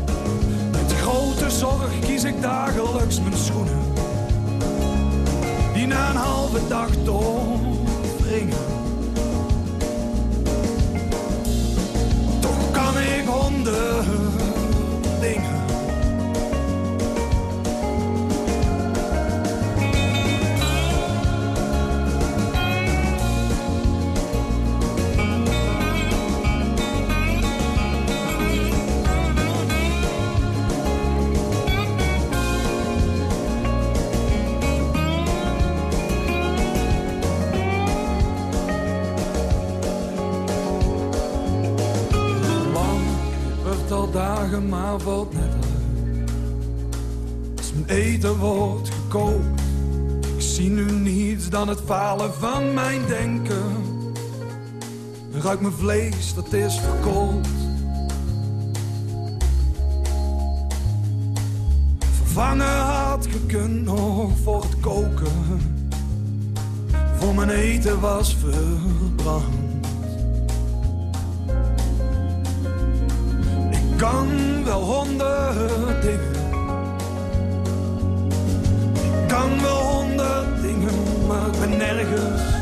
S20: Met grote zorg kies ik dagelijks mijn schoenen. Die na een halve dag doorwringen. Dan het falen van mijn denken. Ruik mijn vlees, dat is verkoold. Vervangen had gekund nog voor het koken. Voor mijn eten was verbrand. Ik kan wel honderd dingen. Ik kan wel ik ben nergens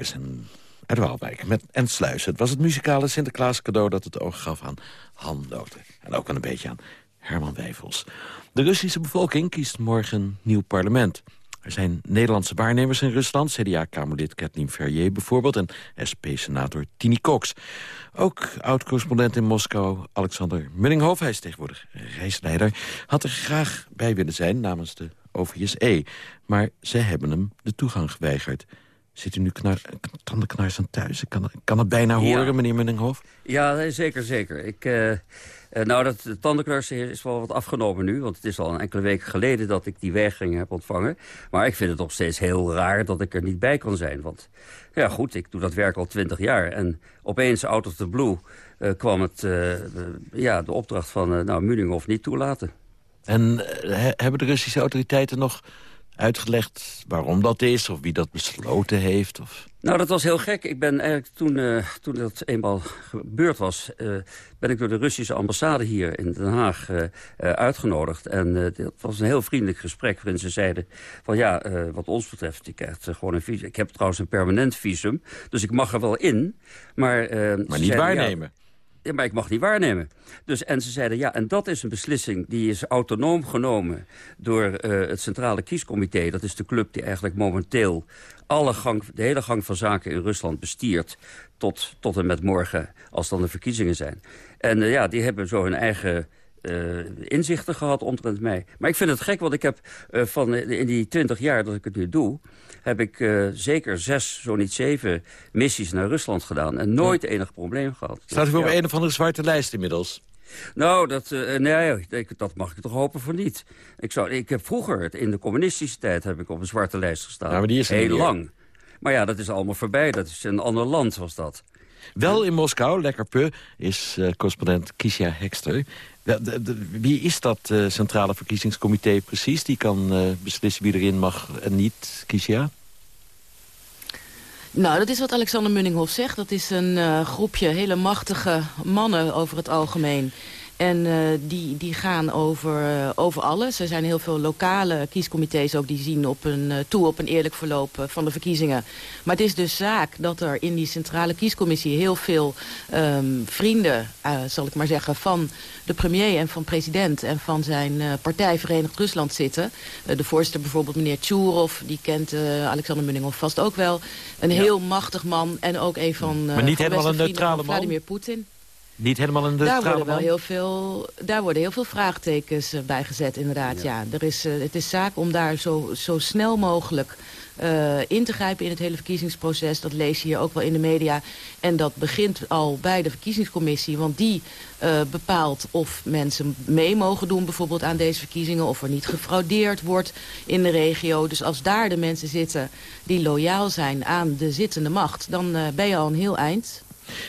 S20: goed in.
S6: En uit Waalwijk met Sluis. Het was het muzikale Sinterklaas cadeau dat het oog gaf aan handnoten. En ook een beetje aan Herman Wijfels. De Russische bevolking kiest morgen nieuw parlement. Er zijn Nederlandse waarnemers in Rusland, CDA-kamerlid Kathleen Verrier bijvoorbeeld... en SP-senator Tini Cox. Ook oud-correspondent in Moskou, Alexander Munninghoff... hij is tegenwoordig reisleider, had er graag bij willen zijn namens de OVSE. Maar ze hebben hem de toegang geweigerd. Zit u nu knar, tandenknars aan thuis? Ik kan, kan het bijna horen,
S21: Ja.
S6: meneer Munninghoff.
S21: Ja, zeker, zeker. Ik, eh, nou, dat de tandenknarsen is wel wat afgenomen nu. Want het is al een enkele weken geleden dat ik die weigering heb ontvangen. Maar ik vind het nog steeds heel raar dat ik er niet bij kan zijn. Want ja, goed, ik doe dat werk al twintig jaar. En opeens, out of the blue, eh, kwam het, ja, de opdracht van nou, Munninghoff niet toelaten.
S6: En he- hebben de Russische autoriteiten nog uitgelegd waarom dat is... of wie dat besloten heeft? Of...
S21: Nou, dat was heel gek. Ik ben eigenlijk toen, eh, toen dat eenmaal gebeurd was... eh, ben ik door de Russische ambassade hier in Den Haag eh, uitgenodigd. En dat was een heel vriendelijk gesprek waarin ze zeiden... van ja, wat ons betreft, je krijgt eh, gewoon een visum. Ik heb trouwens een permanent visum, dus ik mag er wel in. Maar, ze
S6: niet
S21: ja,
S6: waarnemen.
S21: Ja, maar ik mag niet waarnemen. Dus, en ze zeiden, ja, en dat is een beslissing... die is autonoom genomen door eh, het Centrale Kiescomité. Dat is de club die eigenlijk momenteel alle gang, de hele gang van zaken in Rusland bestiert... tot, tot en met morgen, als dan de verkiezingen zijn. En eh, ja, die hebben zo hun eigen... eh, inzichten gehad omtrent mij. Maar ik vind het gek, want ik heb eh, van eh, in die twintig jaar dat ik het nu doe... heb ik zeker zes, zo niet zeven missies naar Rusland gedaan. En nooit enig probleem gehad.
S6: Staat u op
S21: Ja.
S6: een of andere zwarte lijst inmiddels?
S21: Nou, dat, nee, ik- dat mag ik toch hopen voor niet. Ik, zou, ik heb vroeger, in de communistische tijd, heb ik op een zwarte lijst gestaan.
S6: Ja, maar die is
S21: Heel lang. Maar ja, dat is allemaal voorbij. Dat is een ander land, was dat.
S6: Wel in Moskou, lekker pu, is correspondent Kisha Hekster. Wie is dat eh, Centrale Verkiezingscomité precies? Die kan eh, beslissen wie erin mag en niet, Kisha?
S22: Nou, dat is wat Alexander Munninghoff zegt. Dat is een eh, groepje hele machtige mannen over het algemeen. En eh, die, die gaan over, eh, over alles. Er zijn heel veel lokale kiescomité's ook die zien op een, eh, toe op een eerlijk verloop van de verkiezingen. Maar het is dus zaak dat er in die centrale kiescommissie heel veel ehm, vrienden, zal ik maar zeggen, van de premier en van president en van zijn partij Verenigd Rusland zitten. De voorzitter bijvoorbeeld meneer Tjoerov, die kent Alexander Munninghoff vast ook wel. Een heel machtig man en ook een van,
S6: Maar niet
S22: van
S6: helemaal een neutrale man?
S22: Vladimir Poetin.
S6: Niet helemaal een
S22: Daar
S6: neutrale
S22: worden, wel heel veel, daar worden heel veel vraagtekens eh, bij gezet, inderdaad. Ja. er is, eh, het is zaak om daar zo, zo snel mogelijk eh, in te grijpen in het hele verkiezingsproces. Dat lees je hier ook wel in de media. En dat begint al bij de verkiezingscommissie. Want die bepaalt of mensen mee mogen doen bijvoorbeeld aan deze verkiezingen. Of er niet gefraudeerd wordt in de regio. Dus als daar de mensen zitten die loyaal zijn aan de zittende macht... dan ben je al een heel eind.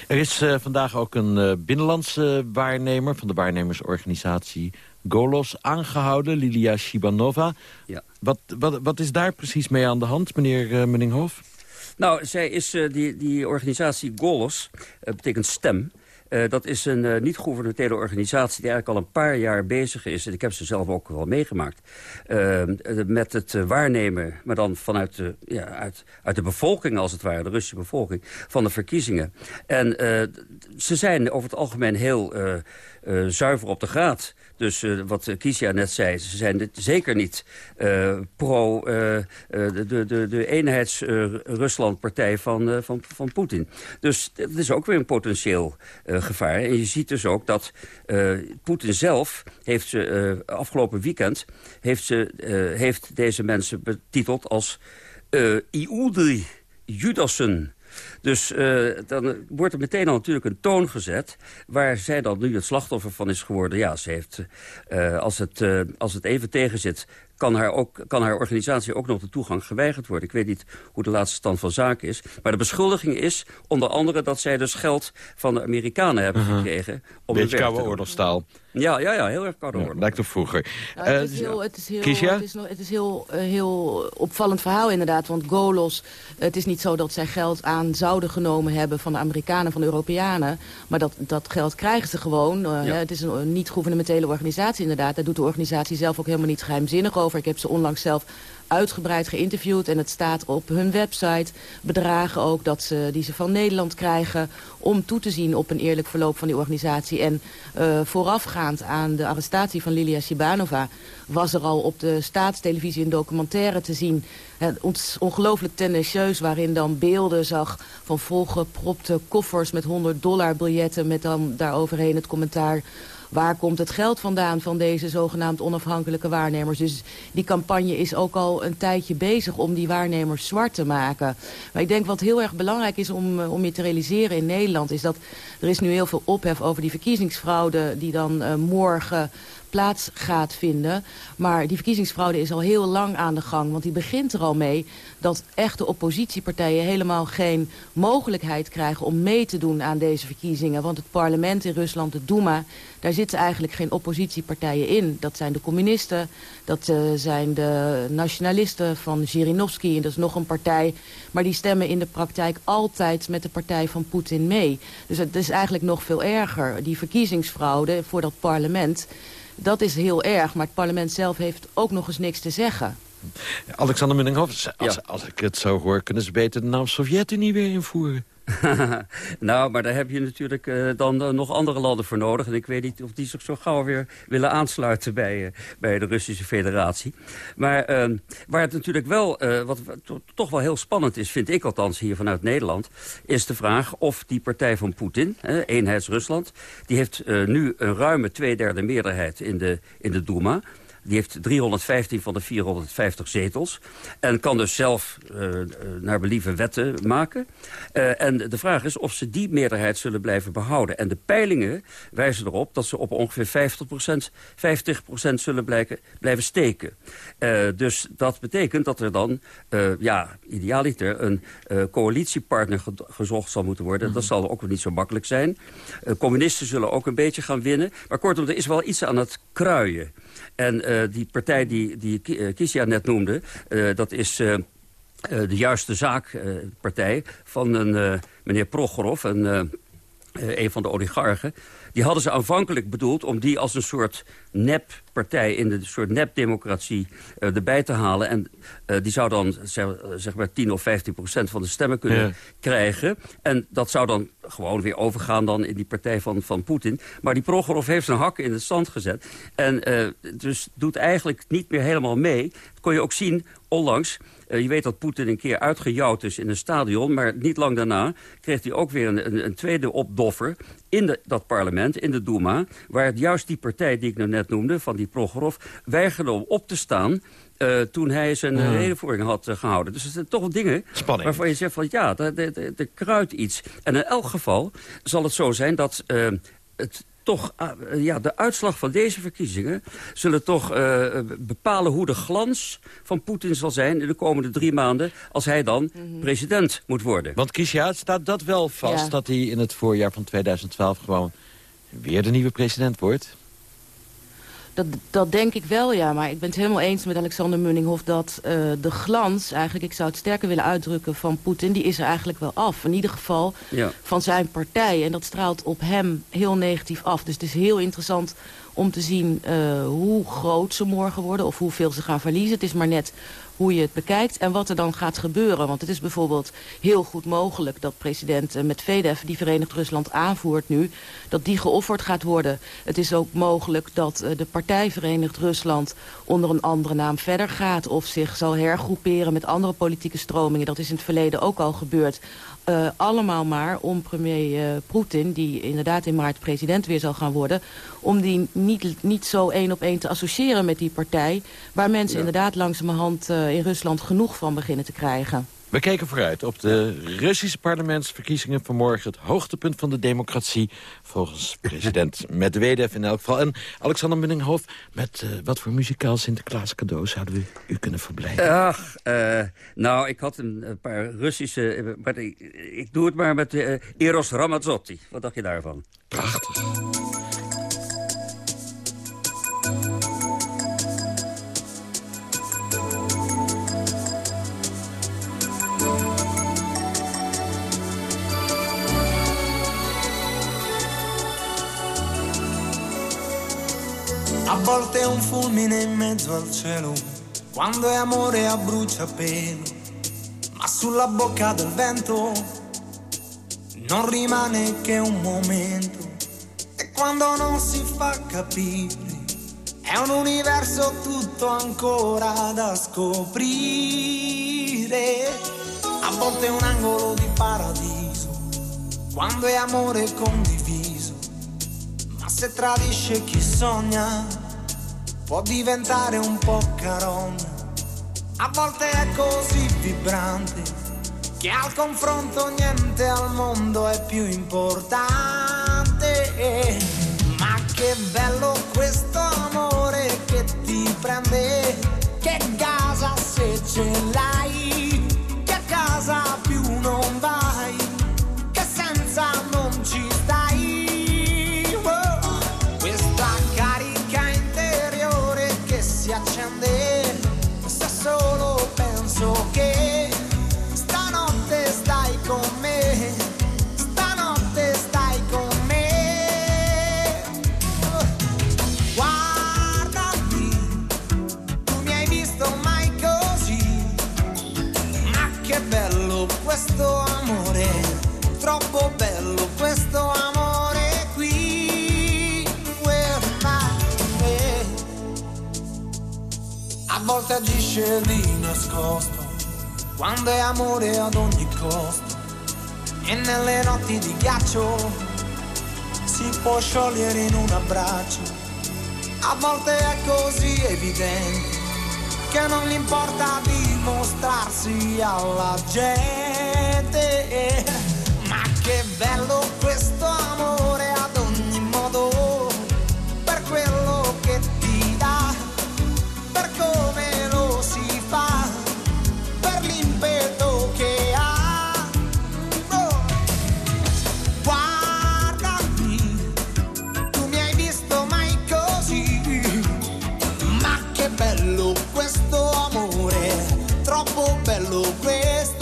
S6: Er is eh, vandaag ook een eh, binnenlandse waarnemer... van de waarnemersorganisatie Golos aangehouden, Lilia Shibanova.
S21: Ja.
S6: Wat, wat, wat is daar precies mee aan de hand, meneer uh, Munninghoff?
S21: Nou, zij is, uh, die, die organisatie Golos, uh, betekent stem... Uh, dat is een uh, niet-gouvernementele organisatie die eigenlijk al een paar jaar bezig is. En ik heb ze zelf ook wel meegemaakt. Uh, met het waarnemen, maar dan vanuit de, ja, uit, uit de bevolking als het ware. De Russische bevolking. Van de verkiezingen. En ze zijn over het algemeen heel zuiver op de graad. Dus uh, wat Kiesja net zei, ze zijn zeker niet uh, pro uh, de, de, de eenheids-Rusland-partij van, van, van Poetin. Dus dat is ook weer een potentieel gevaar. En je ziet dus ook dat Poetin zelf heeft ze afgelopen weekend... heeft, ze, heeft deze mensen betiteld als Iudri Judassen... Dus uh, dan wordt er meteen al natuurlijk een toon gezet... waar zij dan nu het slachtoffer van is geworden. Ja, ze heeft, uh, als, het, uh, als het even tegenzit... Kan haar, ook, kan haar organisatie ook nog de toegang geweigerd worden. Ik weet niet hoe de laatste stand van zaken is. Maar de beschuldiging is onder andere dat zij dus geld van de Amerikanen hebben
S6: -huh.
S21: gekregen.
S6: Om Beetje koude oorlogstaal.
S21: Ja, ja, ja, heel erg koude
S6: ja. Lijkt op vroeger.
S22: Nou, het is heel, het is heel, het is, het is heel, heel opvallend verhaal inderdaad. Want Golos, het is niet zo dat zij geld aan zouden genomen hebben... van de Amerikanen, van de Europeanen. Maar dat, dat geld krijgen ze gewoon. Uh, ja. Het is een niet-gouvernementele organisatie inderdaad. Daar doet de organisatie zelf ook helemaal niet geheimzinnig over. Ik heb ze onlangs zelf uitgebreid geïnterviewd. En het staat op hun website. Bedragen ook dat ze, die ze van Nederland krijgen... om toe te zien op een eerlijk verloop van die organisatie. En uh, voorafgaand aan de arrestatie van Lilia Shibanova... was er al op de staatstelevisie een documentaire te zien... ongelooflijk tendentieus, waarin dan beelden zag... van volgepropte koffers met 100 dollar biljetten... met dan daaroverheen het commentaar waar komt het geld vandaan van deze zogenaamd onafhankelijke waarnemers. Dus die campagne is ook al een tijdje bezig om die waarnemers zwart te maken. Maar ik denk wat heel erg belangrijk is om, eh, om je te realiseren in Nederland... is dat er is nu heel veel ophef over die verkiezingsfraude die dan uh, morgen plaats gaat vinden. Maar die verkiezingsfraude is al heel lang aan de gang. Want die begint er al mee dat echte oppositiepartijen helemaal geen mogelijkheid krijgen om mee te doen aan deze verkiezingen. Want het parlement in Rusland, de Duma, daar zitten eigenlijk geen oppositiepartijen in. Dat zijn de communisten, dat uh, zijn de nationalisten van Zhirinovsky en dat is nog een partij. Maar die stemmen in de praktijk altijd met de partij van Poetin mee. Dus het is eigenlijk nog veel erger. Die verkiezingsfraude voor dat parlement dat is heel erg, maar het parlement zelf heeft ook nog eens niks te zeggen.
S6: Alexander Munninghoff, als, als ik het zo hoor... kunnen ze beter de naam Sovjet-Unie weer invoeren. *laughs*
S21: nou, maar daar heb je natuurlijk uh, dan uh, nog andere landen voor nodig. En ik weet niet of die zich zo gauw weer willen aansluiten bij, uh, bij de Russische federatie. Maar ehm, waar het natuurlijk wel, wat to toch wel heel spannend is, vind ik althans hier vanuit Nederland... is de vraag of die partij van Poetin, Eenheids-Rusland... die heeft nu een ruime tweederde meerderheid in de, in de Duma... Die heeft 315 van de 450 zetels. En kan dus zelf uh, naar believen wetten maken. Uh, en de vraag is of ze die meerderheid zullen blijven behouden. En de peilingen wijzen erop dat ze op ongeveer 50% 50% zullen blijken, blijven steken. Uh, dus dat betekent dat er dan, ja, idealiter... een coalitiepartner ge gezocht zal moeten worden. Mm -hmm. Dat zal ook niet zo makkelijk zijn. communisten zullen ook een beetje gaan winnen. Maar kortom, er is wel iets aan het kruien. En uh, die partij die, die Kisia net noemde, uh, dat is de juiste zaakpartij van een meneer Prochorov, een, een van de oligarchen. Die hadden ze aanvankelijk bedoeld om die als een soort neppartij... in de soort nepdemocratie uh, erbij te halen. En uh, die zou dan zeg, zeg, maar 10 of 15 procent van de stemmen kunnen ja. krijgen. En dat zou dan gewoon weer overgaan dan in die partij van, van Poetin. Maar die Progorov heeft zijn hakken in het stand gezet. En uh, dus doet eigenlijk niet meer helemaal mee. Dat kon je ook zien onlangs je weet dat Poetin een keer uitgejouwd is in een stadion... maar niet lang daarna kreeg hij ook weer een, een, een tweede opdoffer... in de, dat parlement, in de Duma... waar juist die partij die ik nou net noemde, van die Prokhorov... weigerde om op te staan... Uh, toen hij zijn ja. redenvoering had uh, gehouden. Dus het zijn toch dingen
S6: Spanning.
S21: waarvan je zegt van ja, er kruidt iets. En in elk geval zal het zo zijn dat uh, het toch, uh, ja, de uitslag van deze verkiezingen... zullen toch uh, bepalen hoe de glans van Poetin zal zijn... in de komende drie maanden, als hij dan mm -hmm. president moet worden.
S6: Want Kiesja, staat dat wel vast... Ja. dat hij in het voorjaar van 2012 gewoon weer de nieuwe president wordt?
S22: Dat, dat denk ik wel, ja. Maar ik ben het helemaal eens met Alexander Munninghoff... dat uh, de glans, eigenlijk, ik zou het sterker willen uitdrukken... van Poetin, die is er eigenlijk wel af. In ieder geval ja. van zijn partij. En dat straalt op hem heel negatief af. Dus het is heel interessant om te zien uh, hoe groot ze morgen worden... of hoeveel ze gaan verliezen. Het is maar net hoe je het bekijkt en wat er dan gaat gebeuren. Want het is bijvoorbeeld heel goed mogelijk dat president Medvedev... die Verenigd Rusland aanvoert nu, dat die geofferd gaat worden. Het is ook mogelijk dat de partij Verenigd Rusland onder een andere naam verder gaat... of zich zal hergroeperen met andere politieke stromingen. Dat is in het verleden ook al gebeurd. Uh, allemaal maar om premier uh, Poetin, die inderdaad in maart president weer zal gaan worden... om die niet, niet zo één op één te associëren met die partij... waar mensen ja. inderdaad langzamerhand uh, in Rusland genoeg van beginnen te krijgen.
S6: We kijken vooruit op de Russische parlementsverkiezingen vanmorgen. Het hoogtepunt van de democratie, volgens *laughs* president Medvedev in elk geval. En Alexander Munninghoff, met uh, wat voor muzikaal Sinterklaas cadeau zouden we u kunnen verblijden?
S21: Ach, uh, nou, ik had een, een paar Russische... Maar ik, ik, doe het maar met uh, Eros Ramazzotti. Wat dacht je daarvan?
S6: Prachtig.
S23: A volte è un fulmine in mezzo al cielo, quando è amore a bruciapelo, ma sulla bocca del vento non rimane che un momento. E quando non si fa capire, è un universo tutto ancora da scoprire. A volte è un angolo di paradiso, quando è amore condiviso se tradisce chi sogna può diventare un po' carogna. A volte è così vibrante che al confronto niente al mondo è più importante. Ma che bello questo amore che ti prende, che casa se ce l'hai, che casa più non vai, A volte agisce di nascosto, quando è amore ad ogni costo. E nelle notti di ghiaccio si può sciogliere in un abbraccio. A volte è così evidente che non gli importa dimostrarsi alla gente. Ma che bello questo amore logres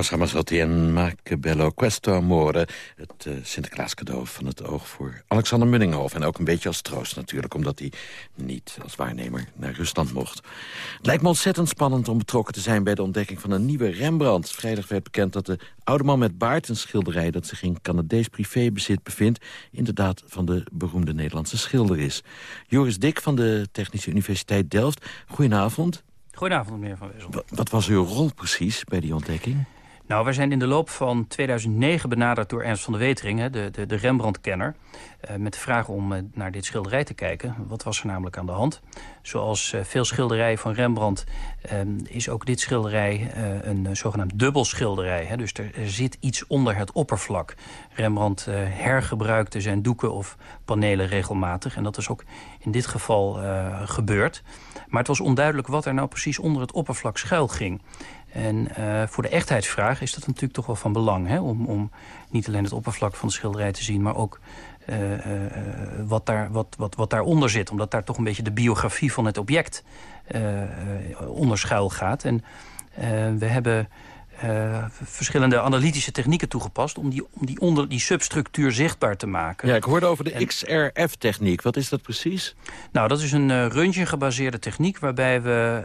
S6: Eros Ramazzotti en Macabello Questo Amore. Het uh, Sinterklaas cadeau van het oog voor Alexander Munninghoff. En ook een beetje als troost natuurlijk, omdat hij niet als waarnemer naar Rusland mocht. Het lijkt me ontzettend spannend om betrokken te zijn bij de ontdekking van een nieuwe Rembrandt. Vrijdag werd bekend dat de oude man met baard een schilderij dat zich in Canadees privébezit bevindt... inderdaad van de beroemde Nederlandse schilder is. Joris Dik van de Technische Universiteit Delft. Goedenavond.
S24: Goedenavond, meneer Van Wezel.
S6: Wat, wat was uw rol precies bij die ontdekking?
S24: Nou, wij zijn in de loop van 2009 benaderd door Ernst van de Wetering, de, de, de Rembrandt-kenner... Uh, met de vraag om uh, naar dit schilderij te kijken. Wat was er namelijk aan de hand? Zoals uh, veel schilderijen van Rembrandt is ook dit schilderij een zogenaamd dubbelschilderij. Hè? Dus er, zit iets onder het oppervlak. Rembrandt hergebruikte zijn doeken of panelen regelmatig. En dat is ook in dit geval gebeurd. Maar het was onduidelijk wat er nou precies onder het oppervlak schuil ging. En uh, voor de echtheidsvraag is dat natuurlijk toch wel van belang. Hè? Om, om niet alleen het oppervlak van de schilderij te zien... maar ook uh, uh, wat, daar, wat, wat, wat daaronder zit. Omdat daar toch een beetje de biografie van het object onder schuil gaat. En we hebben... Uh, verschillende analytische technieken toegepast... om die, om die, onder, die substructuur zichtbaar te maken.
S6: Ja, ik hoorde over de XRF-techniek. Wat is dat precies?
S24: Nou, dat is een uh, röntgen-gebaseerde techniek... waarbij we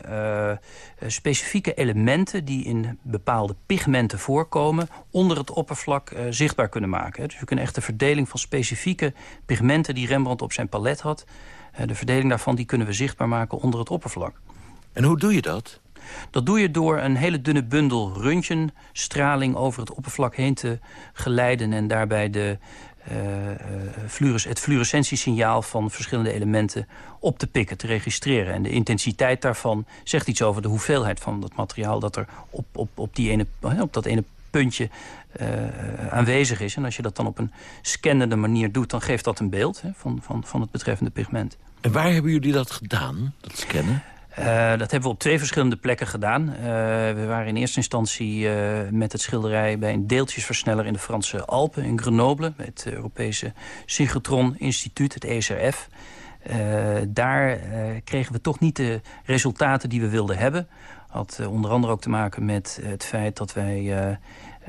S24: uh, specifieke elementen die in bepaalde pigmenten voorkomen... onder het oppervlak zichtbaar kunnen maken. Dus we kunnen echt de verdeling van specifieke pigmenten... die Rembrandt op zijn palet had... de verdeling daarvan die kunnen we zichtbaar maken onder het oppervlak.
S6: En hoe doe je dat?
S24: Dat doe je door een hele dunne bundel röntgenstraling over het oppervlak heen te geleiden... en daarbij de, uh, fluores, het fluorescentiesignaal van verschillende elementen op te pikken, te registreren. En de intensiteit daarvan zegt iets over de hoeveelheid van dat materiaal... dat er op, op, op, die ene, op dat ene puntje aanwezig is. En als je dat dan op een scannende manier doet... dan geeft dat een beeld hè, van, van, van het betreffende pigment.
S6: En waar hebben jullie dat gedaan, dat scannen?
S24: Uh, dat hebben we op twee verschillende plekken gedaan. Uh, we waren in eerste instantie uh, met het schilderij bij een deeltjesversneller in de Franse Alpen in Grenoble. Bij het Europese Synchrotron Instituut, het ESRF. daar kregen we toch niet de resultaten die we wilden hebben. Had onder andere ook te maken met het feit dat wij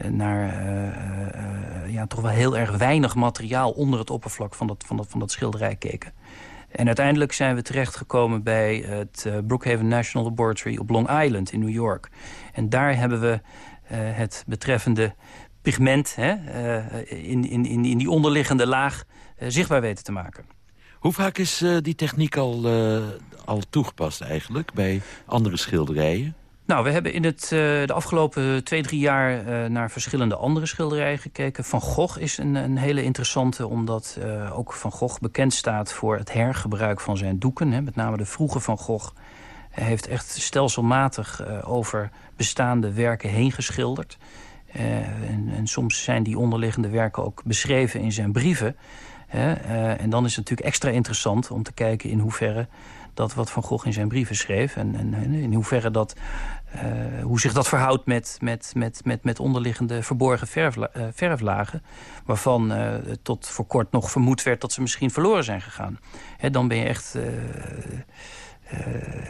S24: naar ja, toch wel heel erg weinig materiaal onder het oppervlak van dat, van dat, van dat schilderij keken. En uiteindelijk zijn we terechtgekomen bij het uh, Brookhaven National Laboratory op Long Island in New York. En daar hebben we uh, het betreffende pigment hè, uh, in, in, in die onderliggende laag zichtbaar weten te maken.
S6: Hoe vaak is die techniek al, al toegepast eigenlijk bij andere schilderijen?
S24: Nou, we hebben in het, uh, de afgelopen twee, drie jaar uh, naar verschillende andere schilderijen gekeken. Van Gogh is een, een hele interessante, omdat uh, ook Van Gogh bekend staat voor het hergebruik van zijn doeken. Hè. Met name de vroege Van Gogh heeft echt stelselmatig over bestaande werken heen geschilderd. En, en, soms zijn die onderliggende werken ook beschreven in zijn brieven. en dan is het natuurlijk extra interessant om te kijken in hoeverre dat wat Van Gogh in zijn brieven schreef... en, en in hoeverre dat uh, hoe zich dat verhoudt met, met, met, met, met onderliggende verborgen verfla uh, verflagen... waarvan uh, tot voor kort nog vermoed werd dat ze misschien verloren zijn gegaan. Hè, dan ben je echt...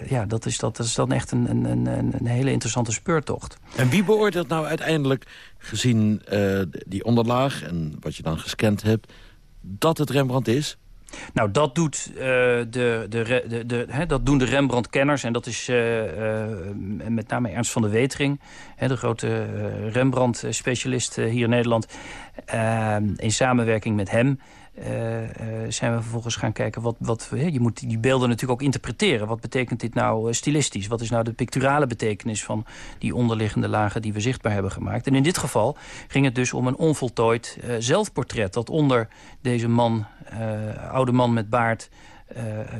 S24: ja, dat is, dat, dat is dan echt een, een, een, een hele interessante speurtocht.
S6: En wie beoordeelt nou uiteindelijk, gezien die onderlaag... en wat je dan gescand hebt, dat het Rembrandt is?
S24: Nou, dat, doet, uh, de, de, de, de, hè, dat doen de Rembrandt-kenners. En dat is uh, uh, met name Ernst van de Wetering. Hè, de grote Rembrandt-specialist hier in Nederland. in samenwerking met hem uh, uh, zijn we vervolgens gaan kijken... Wat, wat, je moet die beelden natuurlijk ook interpreteren. Wat betekent dit nou uh, stilistisch? Wat is nou de picturale betekenis van die onderliggende lagen... die we zichtbaar hebben gemaakt? En in dit geval ging het dus om een onvoltooid zelfportret... dat onder deze man, oude man met baard,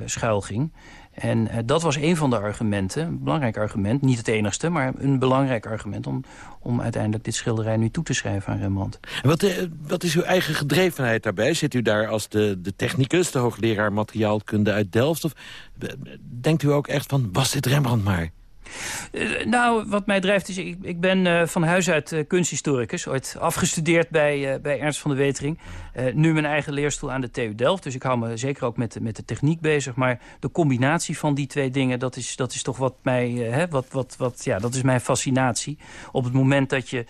S24: schuil ging. En uh, dat was een van de argumenten, een belangrijk argument. Niet het enigste, maar een belangrijk argument... om, om uiteindelijk dit schilderij nu toe te schrijven aan Rembrandt.
S6: En wat, uh, wat is uw eigen gedrevenheid daarbij? Zit u daar als de, de technicus, de hoogleraar materiaalkunde uit Delft? Of eh, denkt u ook echt van, was dit Rembrandt maar?
S24: Uh, nou, wat mij drijft is, ik, ik ben uh, van huis uit uh, kunsthistoricus. Ooit afgestudeerd bij, bij Ernst van de Wetering. nu mijn eigen leerstoel aan de TU Delft. Dus ik hou me zeker ook met, met de techniek bezig. Maar de combinatie van die twee dingen, dat is, dat is toch wat mij... Hè, wat, wat, wat, ja, dat is mijn fascinatie. Op het moment dat je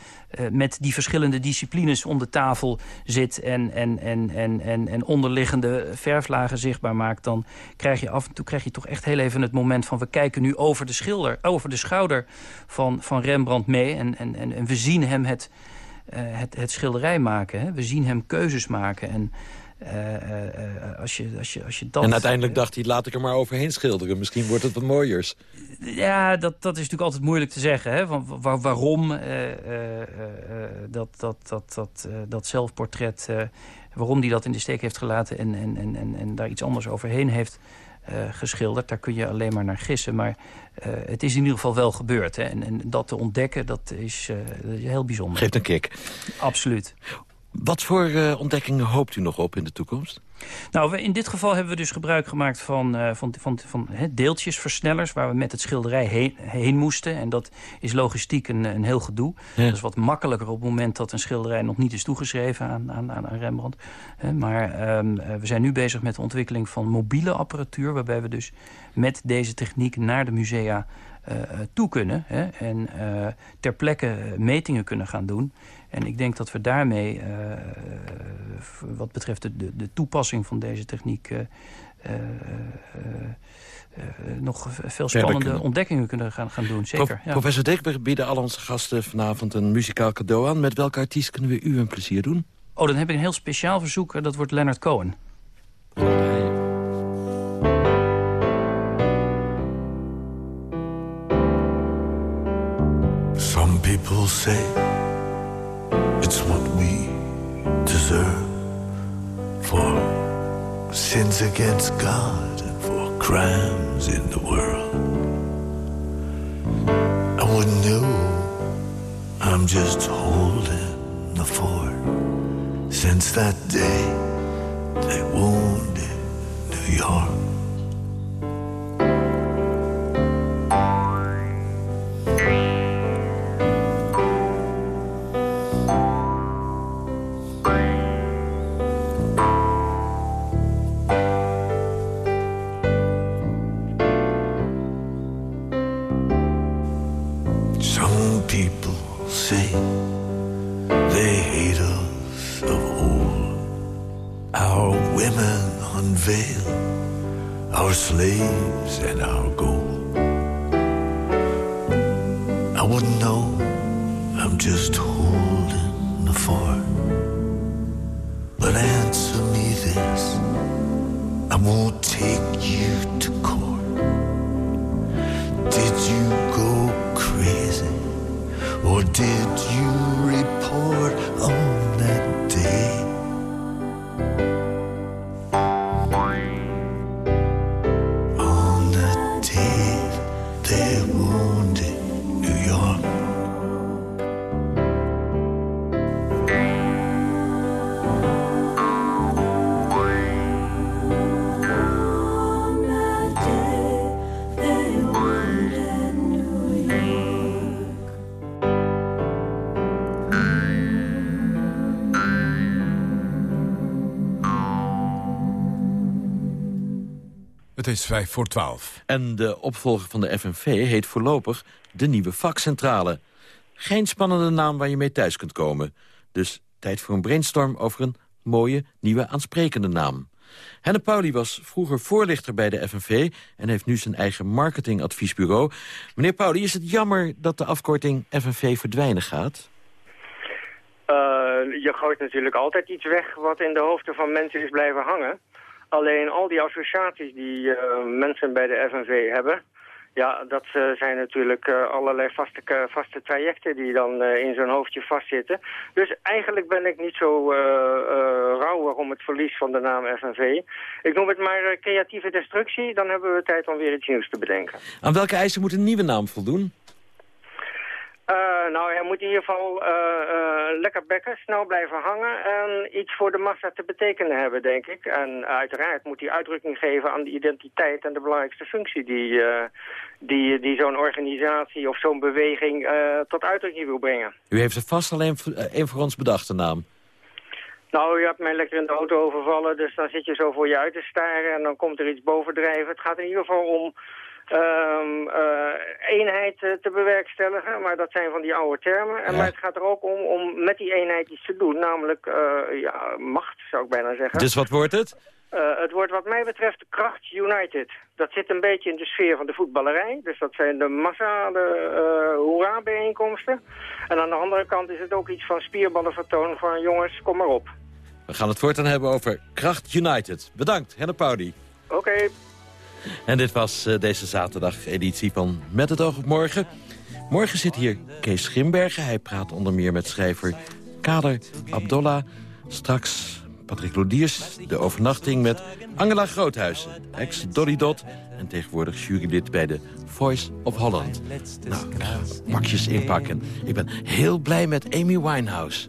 S24: met die verschillende disciplines om de tafel zit... en, en, en, en, en, en onderliggende verflagen zichtbaar maakt... dan krijg je af en toe krijg je toch echt heel even het moment van... we kijken nu over de schilder over de schouder van, van Rembrandt mee. En, en, en, en we zien hem het, uh, het, het schilderij maken. Hè? We zien hem keuzes maken. En als, je, als, je, als je dat...
S6: En uiteindelijk dacht hij, laat ik er maar overheen schilderen. Misschien wordt het wat mooiers.
S24: Ja, dat, dat is natuurlijk altijd moeilijk te zeggen. Hè? Van, waar, waarom dat, dat, dat, dat, dat zelfportret... waarom hij dat in de steek heeft gelaten en, en, en, en daar iets anders overheen heeft uh, geschilderd. Daar kun je alleen maar naar gissen. Maar uh, het is in ieder geval wel gebeurd. Hè. En, en dat te ontdekken, dat is, uh, dat is heel bijzonder.
S6: Geeft een kick.
S24: Absoluut.
S6: Wat voor uh, ontdekkingen hoopt u nog op in de toekomst?
S24: Nou, in dit geval hebben we dus gebruik gemaakt van, uh, van, van, van he, deeltjesversnellers... waar we met het schilderij heen, heen, moesten. En dat is logistiek een, een heel gedoe. Ja. Dat is wat makkelijker op het moment dat een schilderij nog niet is toegeschreven aan, aan, aan Rembrandt. He, maar um, we zijn nu bezig met de ontwikkeling van mobiele apparatuur... waarbij we dus met deze techniek naar de musea uh, toe kunnen. Hè, en uh, ter plekke metingen kunnen gaan doen. En ik denk dat we daarmee, uh, wat betreft de, de, toepassing van deze techniek... nog veel spannende ontdekkingen kunnen gaan, gaan doen. Zeker, Pro
S6: ja. Professor Dek, bieden al onze gasten vanavond een muzikaal cadeau aan. Met welke artiest kunnen we u een plezier doen?
S24: Oh, dan heb ik een heel speciaal verzoek. Dat wordt Leonard Cohen.
S25: Some people say it's what we deserve for sins against God and for crimes in the world. I wouldn't know I'm
S23: just holding the fort. Since that day, they wounded New York.
S25: Het is vijf voor twaalf.
S6: En de opvolger van de FNV heet voorlopig de Nieuwe Vakcentrale. Geen spannende naam waar je mee thuis kunt komen. Dus tijd voor een brainstorm over een mooie, nieuwe, aansprekende naam. Henne Pauli was vroeger voorlichter bij de FNV... en heeft nu zijn eigen marketingadviesbureau. Meneer Pauli, is het jammer dat de afkorting FNV verdwijnen gaat?
S26: Uh, je gooit natuurlijk altijd iets weg wat in de hoofden van mensen is blijven hangen. Alleen al die associaties die uh, mensen bij de FNV hebben... ja, dat uh, zijn natuurlijk uh, allerlei vaste, vaste trajecten die dan in zo'n hoofdje vastzitten. Dus eigenlijk ben ik niet zo rouwig om het verlies van de naam FNV. Ik noem het maar creatieve destructie. Dan hebben we tijd om weer iets nieuws te bedenken.
S6: Aan welke eisen moet een nieuwe naam voldoen?
S26: Uh, nou, hij moet in ieder geval uh, uh, lekker bekken, snel blijven hangen en iets voor de massa te betekenen hebben, denk ik. En uiteraard moet hij uitdrukking geven aan de identiteit en de belangrijkste functie die, die, die zo'n organisatie of zo'n beweging tot uitdrukking wil brengen.
S6: U heeft er vast alleen één voor ons bedachte naam.
S26: Nou, je hebt mij lekker in de auto overvallen, dus dan zit je zo voor je uit te staren en dan komt er iets bovendrijven. Het gaat in ieder geval om um, uh, eenheid uh, te bewerkstelligen, maar dat zijn van die oude termen. En,
S6: Ja.
S26: Maar het gaat er ook om om met die eenheid iets te doen, namelijk uh, ja, macht, zou ik bijna zeggen.
S6: Dus wat wordt het?
S26: Uh, het wordt wat mij betreft Kracht United. Dat zit een beetje in de sfeer van de voetballerij. Dus dat zijn de massa, de uh, hoera-bijeenkomsten. En aan de andere kant is het ook iets van spierballenvertoon van jongens, kom maar op.
S6: We gaan het voortaan hebben over Kracht United. Bedankt, Henne Paudi.
S26: Oké. Okay.
S6: En dit was uh, deze zaterdag editie van Met het oog op morgen. Morgen zit hier Kees Schimbergen. Hij praat onder meer met schrijver Kader Abdollah. Straks Patrick Lodiers, de overnachting met Angela Groothuizen, ex-Dolly Dot... en tegenwoordig jurylid bij de Voice of Holland. Nou, pakjes inpakken. Ik ben heel blij met Amy Winehouse.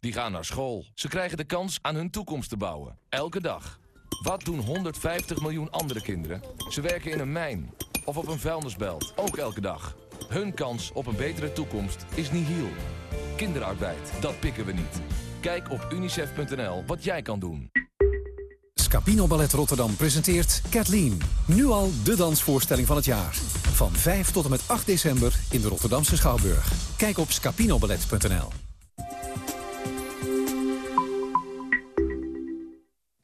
S27: Die gaan naar school. Ze krijgen de kans aan hun toekomst te bouwen. Elke dag. Wat doen 150 miljoen andere kinderen? Ze werken in een mijn of op een vuilnisbelt. Ook elke dag. Hun kans op een betere toekomst is nihil. Kinderarbeid, dat pikken we niet. Kijk op unicef.nl wat jij kan doen.
S28: Scapino Ballet Rotterdam presenteert Kathleen. Nu al de dansvoorstelling van het jaar. Van 5 tot en met 8 december in de Rotterdamse Schouwburg. Kijk op scapinoballet.nl.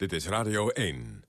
S25: Dit is Radio 1.